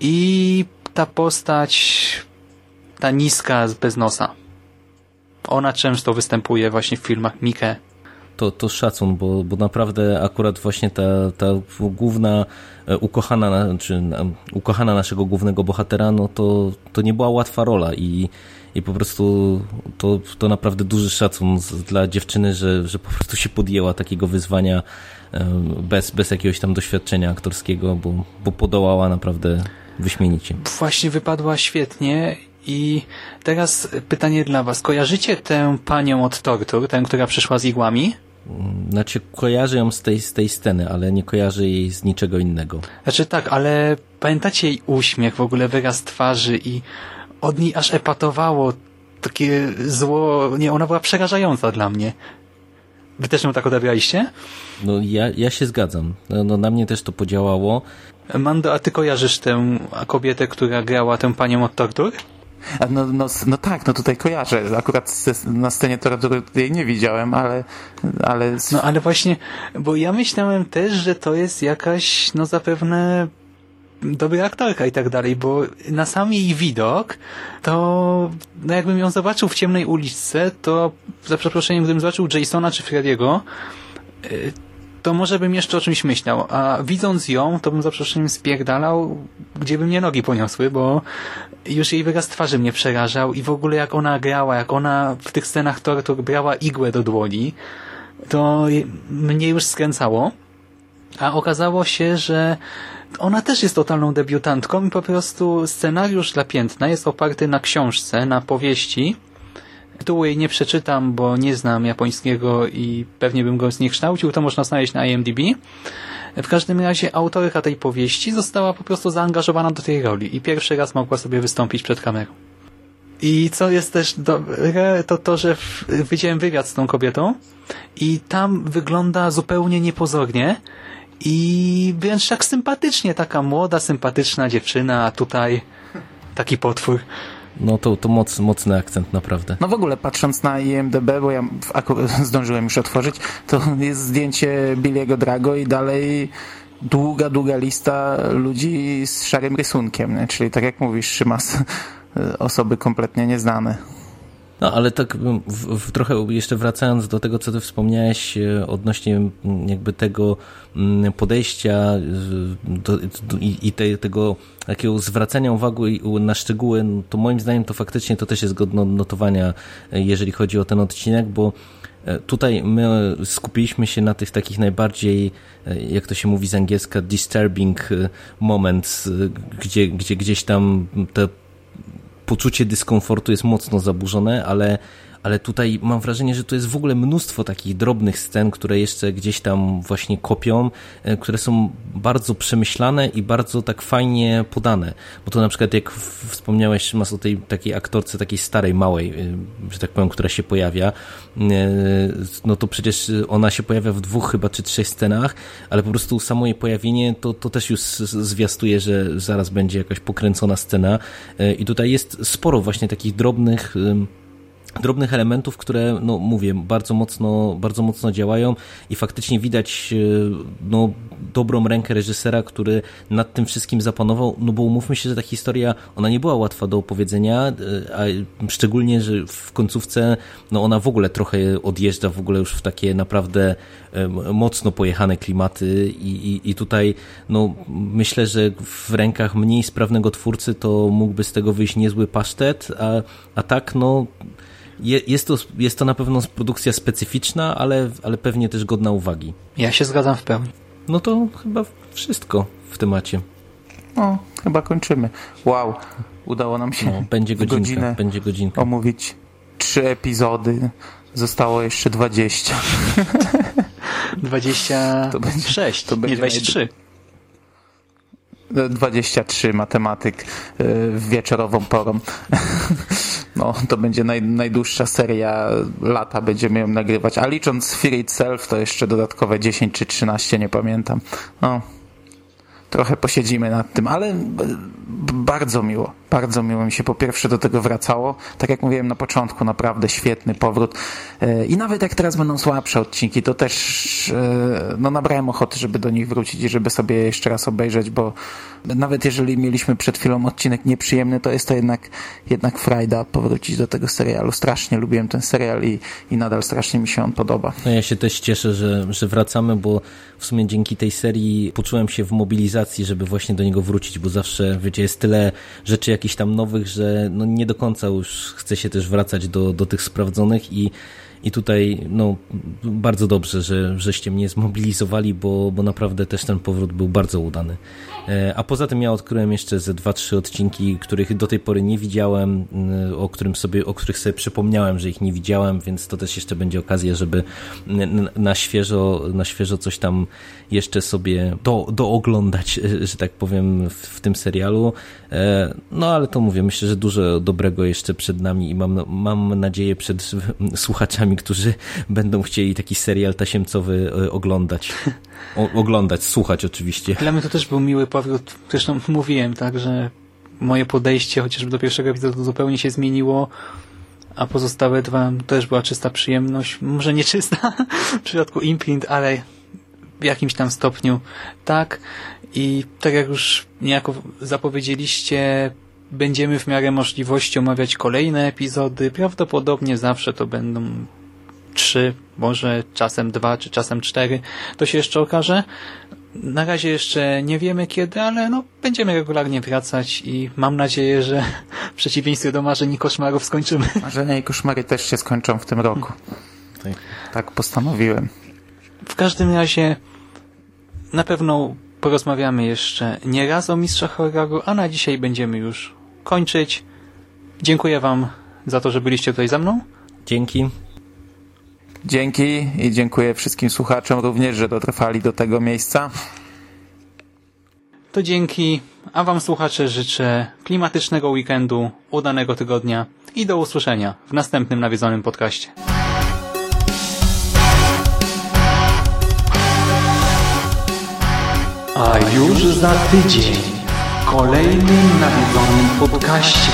i ta postać ta niska bez nosa. Ona często występuje właśnie w filmach Mike. To, to szacun, bo, bo naprawdę akurat właśnie ta, ta główna e, ukochana, czy ukochana naszego głównego bohatera, no to, to nie była łatwa rola i, i po prostu to, to naprawdę duży szacun dla dziewczyny, że, że po prostu się podjęła takiego wyzwania bez, bez jakiegoś tam doświadczenia aktorskiego, bo, bo podołała naprawdę wyśmienicie. Właśnie wypadła świetnie i teraz pytanie dla was. Kojarzycie tę panią od tortur, tę, która przyszła z igłami? Znaczy, kojarzę ją z tej, z tej sceny, ale nie kojarzę jej z niczego innego. Znaczy tak, ale pamiętacie jej uśmiech, w ogóle wyraz twarzy i od niej aż epatowało takie zło. Nie, ona była przerażająca dla mnie. Wy też ją tak odebraliście? No ja, ja się zgadzam. No, no, na mnie też to podziałało. Mando, a ty kojarzysz tę kobietę, która grała tę panią od tortur? No, no, no tak, no tutaj kojarzę. Akurat na scenie tortury jej nie widziałem, ale, ale... No ale właśnie, bo ja myślałem też, że to jest jakaś, no zapewne dobra aktorka i tak dalej, bo na sam jej widok to no jakbym ją zobaczył w ciemnej uliczce, to za przeproszeniem, gdybym zobaczył Jasona czy Frediego, y, to może bym jeszcze o czymś myślał, a widząc ją, to bym za przeproszeniem spierdalał, gdzie by mnie nogi poniosły, bo już jej wyraz twarzy mnie przerażał i w ogóle jak ona grała, jak ona w tych scenach tortur brała igłę do dłoni, to mnie już skręcało. A okazało się, że ona też jest totalną debiutantką i po prostu scenariusz dla Piętna jest oparty na książce, na powieści. Tytułu jej nie przeczytam, bo nie znam japońskiego i pewnie bym go zniekształcił. To można znaleźć na IMDb. W każdym razie autorka tej powieści została po prostu zaangażowana do tej roli i pierwszy raz mogła sobie wystąpić przed kamerą. I co jest też dobre, to to, że widziałem wywiad z tą kobietą i tam wygląda zupełnie niepozornie i wręcz tak sympatycznie, taka młoda, sympatyczna dziewczyna, a tutaj taki potwór. No to, to moc, mocny akcent, naprawdę. No w ogóle patrząc na IMDB, bo ja zdążyłem już otworzyć, to jest zdjęcie Billiego Drago i dalej długa, długa lista ludzi z szarym rysunkiem, nie? czyli tak jak mówisz, Szymas, osoby kompletnie nieznane. No, ale tak w, w, trochę jeszcze wracając do tego, co ty wspomniałeś e, odnośnie jakby tego podejścia do, do, i, i te, tego takiego zwracania uwagi na szczegóły, no to moim zdaniem to faktycznie to też jest godne notowania, e, jeżeli chodzi o ten odcinek, bo e, Tutaj my skupiliśmy się na tych takich najbardziej, jak to się mówi z angielska, disturbing moments, gdzie, gdzie gdzieś tam te poczucie dyskomfortu jest mocno zaburzone, ale ale tutaj mam wrażenie, że to jest w ogóle mnóstwo takich drobnych scen, które jeszcze gdzieś tam właśnie kopią, e, które są bardzo przemyślane i bardzo tak fajnie podane. Bo to na przykład jak wspomniałeś masz o tej takiej aktorce, takiej starej, małej, e, że tak powiem, która się pojawia, e, no to przecież ona się pojawia w dwóch chyba czy trzech scenach, ale po prostu samo jej pojawienie to, to też już zwiastuje, że zaraz będzie jakaś pokręcona scena i tutaj jest sporo właśnie takich drobnych drobnych elementów, które, no mówię, bardzo mocno, bardzo mocno działają i faktycznie widać e, no, dobrą rękę reżysera, który nad tym wszystkim zapanował, no bo umówmy się, że ta historia, ona nie była łatwa do opowiedzenia, e, a szczególnie, że w końcówce, no ona w ogóle trochę odjeżdża w ogóle już w takie naprawdę e, mocno pojechane klimaty i, i, i tutaj, no myślę, że w rękach mniej sprawnego twórcy to mógłby z tego wyjść niezły pasztet, a, a tak, no jest to, jest to na pewno produkcja specyficzna, ale, ale pewnie też godna uwagi. Ja się zgadzam w pełni. No to chyba wszystko w temacie. No, chyba kończymy. Wow, udało nam się no, będzie godzinka, godzinę będzie godzinka. omówić trzy epizody. Zostało jeszcze 20. 26, to będzie, to będzie nie 23. 23 matematyk w y, wieczorową porą. No, to będzie naj, najdłuższa seria lata będziemy ją nagrywać. A licząc Fear Itself, to jeszcze dodatkowe 10 czy 13, nie pamiętam. No, trochę posiedzimy nad tym, ale bardzo miło, bardzo miło mi się po pierwsze do tego wracało. Tak jak mówiłem na początku, naprawdę świetny powrót. E, I nawet jak teraz będą słabsze odcinki, to też e, no, nabrałem ochoty, żeby do nich wrócić i żeby sobie jeszcze raz obejrzeć, bo nawet jeżeli mieliśmy przed chwilą odcinek nieprzyjemny, to jest to jednak, jednak frajda powrócić do tego serialu. Strasznie lubiłem ten serial i, i nadal strasznie mi się on podoba. No ja się też cieszę, że, że wracamy, bo w sumie dzięki tej serii poczułem się w mobilizacji, żeby właśnie do niego wrócić, bo zawsze, wiecie, jest tyle rzeczy jakichś tam nowych, że no nie do końca już chce się też wracać do, do tych sprawdzonych i i tutaj no, bardzo dobrze, że żeście mnie zmobilizowali, bo, bo naprawdę też ten powrót był bardzo udany. E, a poza tym ja odkryłem jeszcze ze dwa, trzy odcinki, których do tej pory nie widziałem, e, o, którym sobie, o których sobie przypomniałem, że ich nie widziałem, więc to też jeszcze będzie okazja, żeby na świeżo, na świeżo coś tam jeszcze sobie do, dooglądać, e, że tak powiem, w, w tym serialu. No ale to mówię, myślę, że dużo dobrego jeszcze przed nami i mam, mam nadzieję przed słuchaczami, którzy będą chcieli taki serial tasiemcowy oglądać. O, oglądać, słuchać oczywiście. Dla mnie to też był miły powrót. Zresztą mówiłem, tak, że moje podejście chociażby do pierwszego epizodu zupełnie się zmieniło, a pozostałe dwa też była czysta przyjemność. Może nie czysta w przypadku Imprint, ale w jakimś tam stopniu tak. I tak jak już niejako zapowiedzieliście, będziemy w miarę możliwości omawiać kolejne epizody. Prawdopodobnie zawsze to będą trzy, może czasem dwa, czy czasem cztery. To się jeszcze okaże. Na razie jeszcze nie wiemy kiedy, ale no, będziemy regularnie wracać i mam nadzieję, że w przeciwieństwie do marzeń i koszmarów skończymy. Marzenia i koszmary też się skończą w tym roku. Tak, tak postanowiłem. W każdym razie na pewno porozmawiamy jeszcze nie raz o Mistrzach Horroru, a na dzisiaj będziemy już kończyć. Dziękuję Wam za to, że byliście tutaj ze mną. Dzięki. Dzięki i dziękuję wszystkim słuchaczom również, że dotrwali do tego miejsca. To dzięki, a Wam słuchacze życzę klimatycznego weekendu, udanego tygodnia i do usłyszenia w następnym nawiedzonym podcaście. A już za tydzień w kolejnym nawiedzonym podcaście.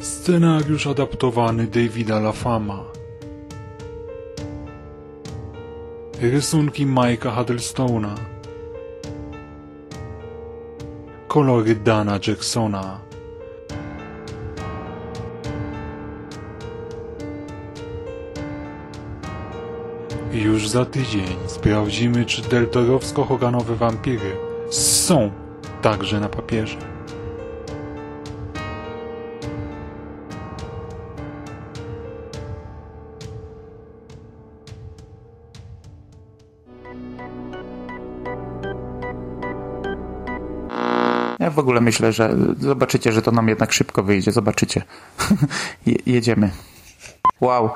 Scenariusz adaptowany Davida Lafama. Rysunki Mike'a Huddlestona. Kolory Dana Jacksona. Już za tydzień sprawdzimy, czy deltorowsko-hoganowe wampiry są także na papierze. W ogóle myślę, że zobaczycie, że to nam jednak szybko wyjdzie. Zobaczycie. Je jedziemy. Wow,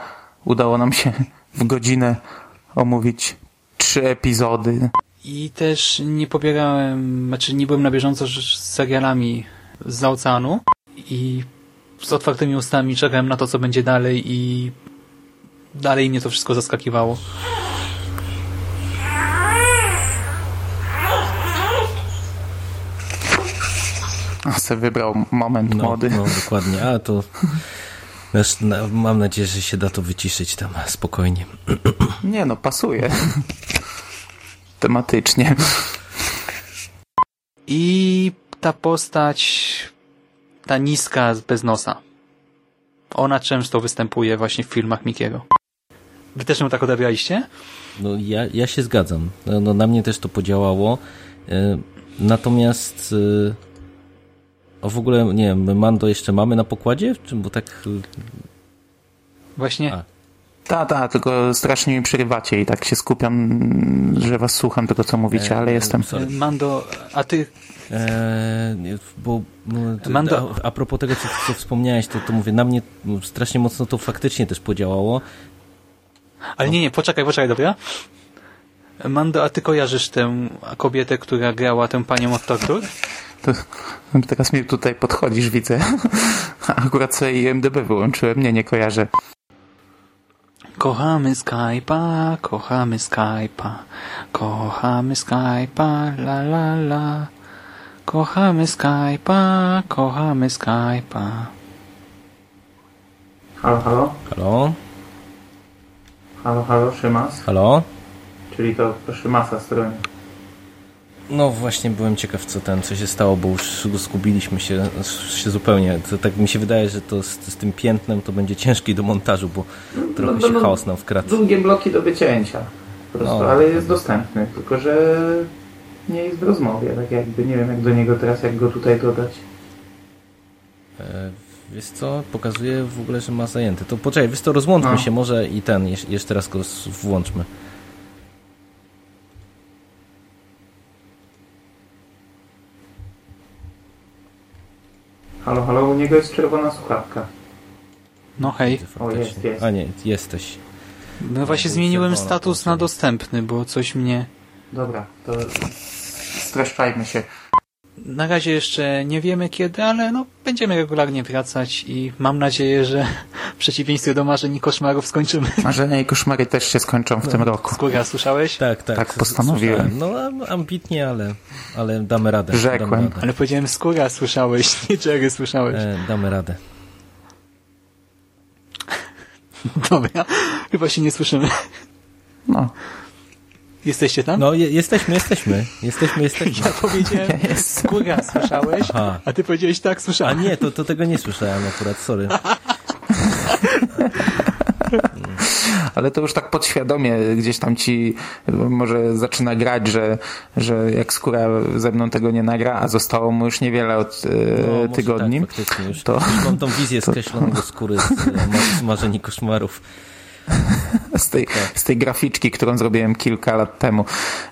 udało nam się w godzinę omówić trzy epizody. I też nie pobierałem, znaczy nie byłem na bieżąco z serialami z oceanu i z otwartymi ustami czekałem na to, co będzie dalej i dalej mnie to wszystko zaskakiwało. A se wybrał moment no, mody. No, dokładnie. A to mam nadzieję, że się da to wyciszyć tam spokojnie. Nie no, pasuje. Tematycznie. I ta postać, ta niska bez nosa. Ona często występuje właśnie w filmach Mikiego. Wy też ją tak odebraliście? No ja, ja się zgadzam. No, no na mnie też to podziałało. Natomiast a w ogóle, nie wiem, Mando jeszcze mamy na pokładzie? Czy, bo tak... Właśnie... A. Ta, ta, tylko strasznie mi przerywacie i tak się skupiam, że was słucham tego, co mówicie, ale jestem... Sorry. Mando, a ty... Eee, bo, Mando... A, a propos tego, co, co wspomniałeś, to, to mówię, na mnie strasznie mocno to faktycznie też podziałało. Ale no. nie, nie, poczekaj, poczekaj, dobra? Mando, a ty kojarzysz tę kobietę, która grała tę panią od tortur? To, teraz mi tutaj podchodzisz, widzę. Akurat sobie IMDB wyłączyłem. Nie, nie kojarzę. Kochamy Skype'a, kochamy Skype'a, kochamy Skype'a, la la la. Kochamy Skype'a, kochamy Skype'a. Halo, halo? Halo? Halo, halo, Szymas? Halo? Czyli to, to Szymasa stronie. No właśnie byłem ciekaw, co ten, co się stało, bo już zgubiliśmy się, się zupełnie. To, tak mi się wydaje, że to z, z tym piętnem to będzie ciężki do montażu, bo trochę no, się no, chaos nam wkradł. Długie bloki do wycięcia. Po prostu, no. ale jest dostępny, tylko że nie jest w rozmowie, tak jakby nie wiem jak do niego teraz, jak go tutaj dodać. E, wiesz co, pokazuje w ogóle, że ma zajęty. To poczekaj, wiesz to rozłączmy no. się może i ten, jeszcze raz go włączmy. Halo, halo, u niego jest czerwona słuchawka. No hej. O, jest, jest. A nie, jesteś. No właśnie zmieniłem status na dostępny, bo coś mnie... Dobra, to streszczajmy się. Na razie jeszcze nie wiemy kiedy, ale no będziemy regularnie wracać i mam nadzieję, że w przeciwieństwie do marzeń i koszmarów skończymy. Marzenia i koszmary też się skończą w tym roku. Skóra, słyszałeś? Tak, tak. Tak postanowiłem. Słyszałem. No ambitnie, ale, ale damy radę. Rzekłem. Damy radę. Ale powiedziałem skóra, słyszałeś, nie Jerry, słyszałeś. E, damy radę. Dobra, chyba się nie słyszymy. No. Jesteście tam? No je, jesteśmy, jesteśmy. Jesteśmy, jesteśmy. Ja powiedziałem skóra, słyszałeś? Aha. A ty powiedziałeś tak, A słyszałem. nie, to, to tego nie słyszałem akurat, sorry. Ale to już tak podświadomie gdzieś tam ci może zaczyna grać, że, że jak skóra ze mną tego nie nagra, a zostało mu już niewiele od e, No, może tygodni. Tak, faktycznie już, to- już mam tą wizję skreślonego skóry z, e, z marzeń i koszmarów. Z tej, Tak. z tej graficzki, którą zrobiłem kilka lat temu.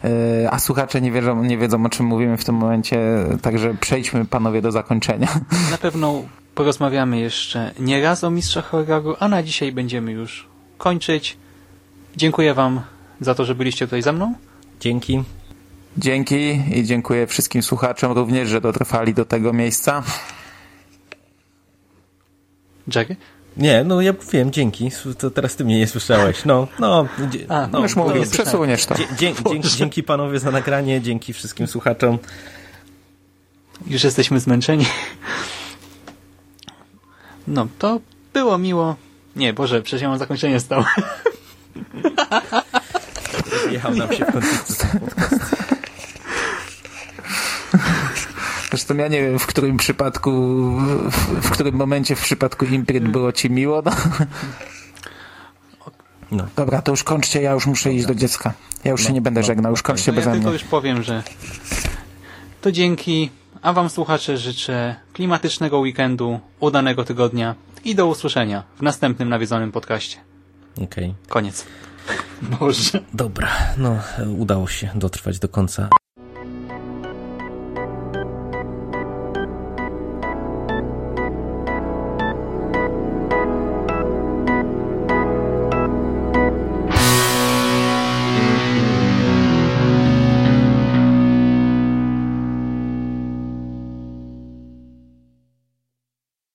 E, A słuchacze nie wiedzą, nie wiedzą, o czym mówimy w tym momencie, także przejdźmy panowie do zakończenia. Na pewno porozmawiamy jeszcze nie raz o Mistrzach Horroru, a na dzisiaj będziemy już kończyć. Dziękuję wam za to, że byliście tutaj ze mną. Dzięki. Dzięki i dziękuję wszystkim słuchaczom również, że dotrwali do tego miejsca. Jerry? Nie, no ja wiem, dzięki. To teraz ty mnie nie słyszałeś. No, no. A, no już mówię, jest- przesuniesz to. dzie- dzięki, dzięki panowie za nagranie, dzięki wszystkim słuchaczom. Już jesteśmy zmęczeni. No, to było miło. Nie, Boże, przecież ja mam zakończenie stałe. Jechał nam się w końcu. Zresztą ja nie wiem, w którym przypadku, w, w którym momencie w przypadku Imprit było ci miło. No. No. Dobra, to już kończcie, ja już muszę iść do dziecka. Ja już się nie będę no, żegnał, już kończcie No ja beze tylko mnie. już powiem, że to dzięki, a wam słuchacze życzę klimatycznego weekendu, udanego tygodnia i do usłyszenia w następnym nawiedzonym podcaście. Okej. Koniec. Boże. Dobra, no udało się dotrwać do końca.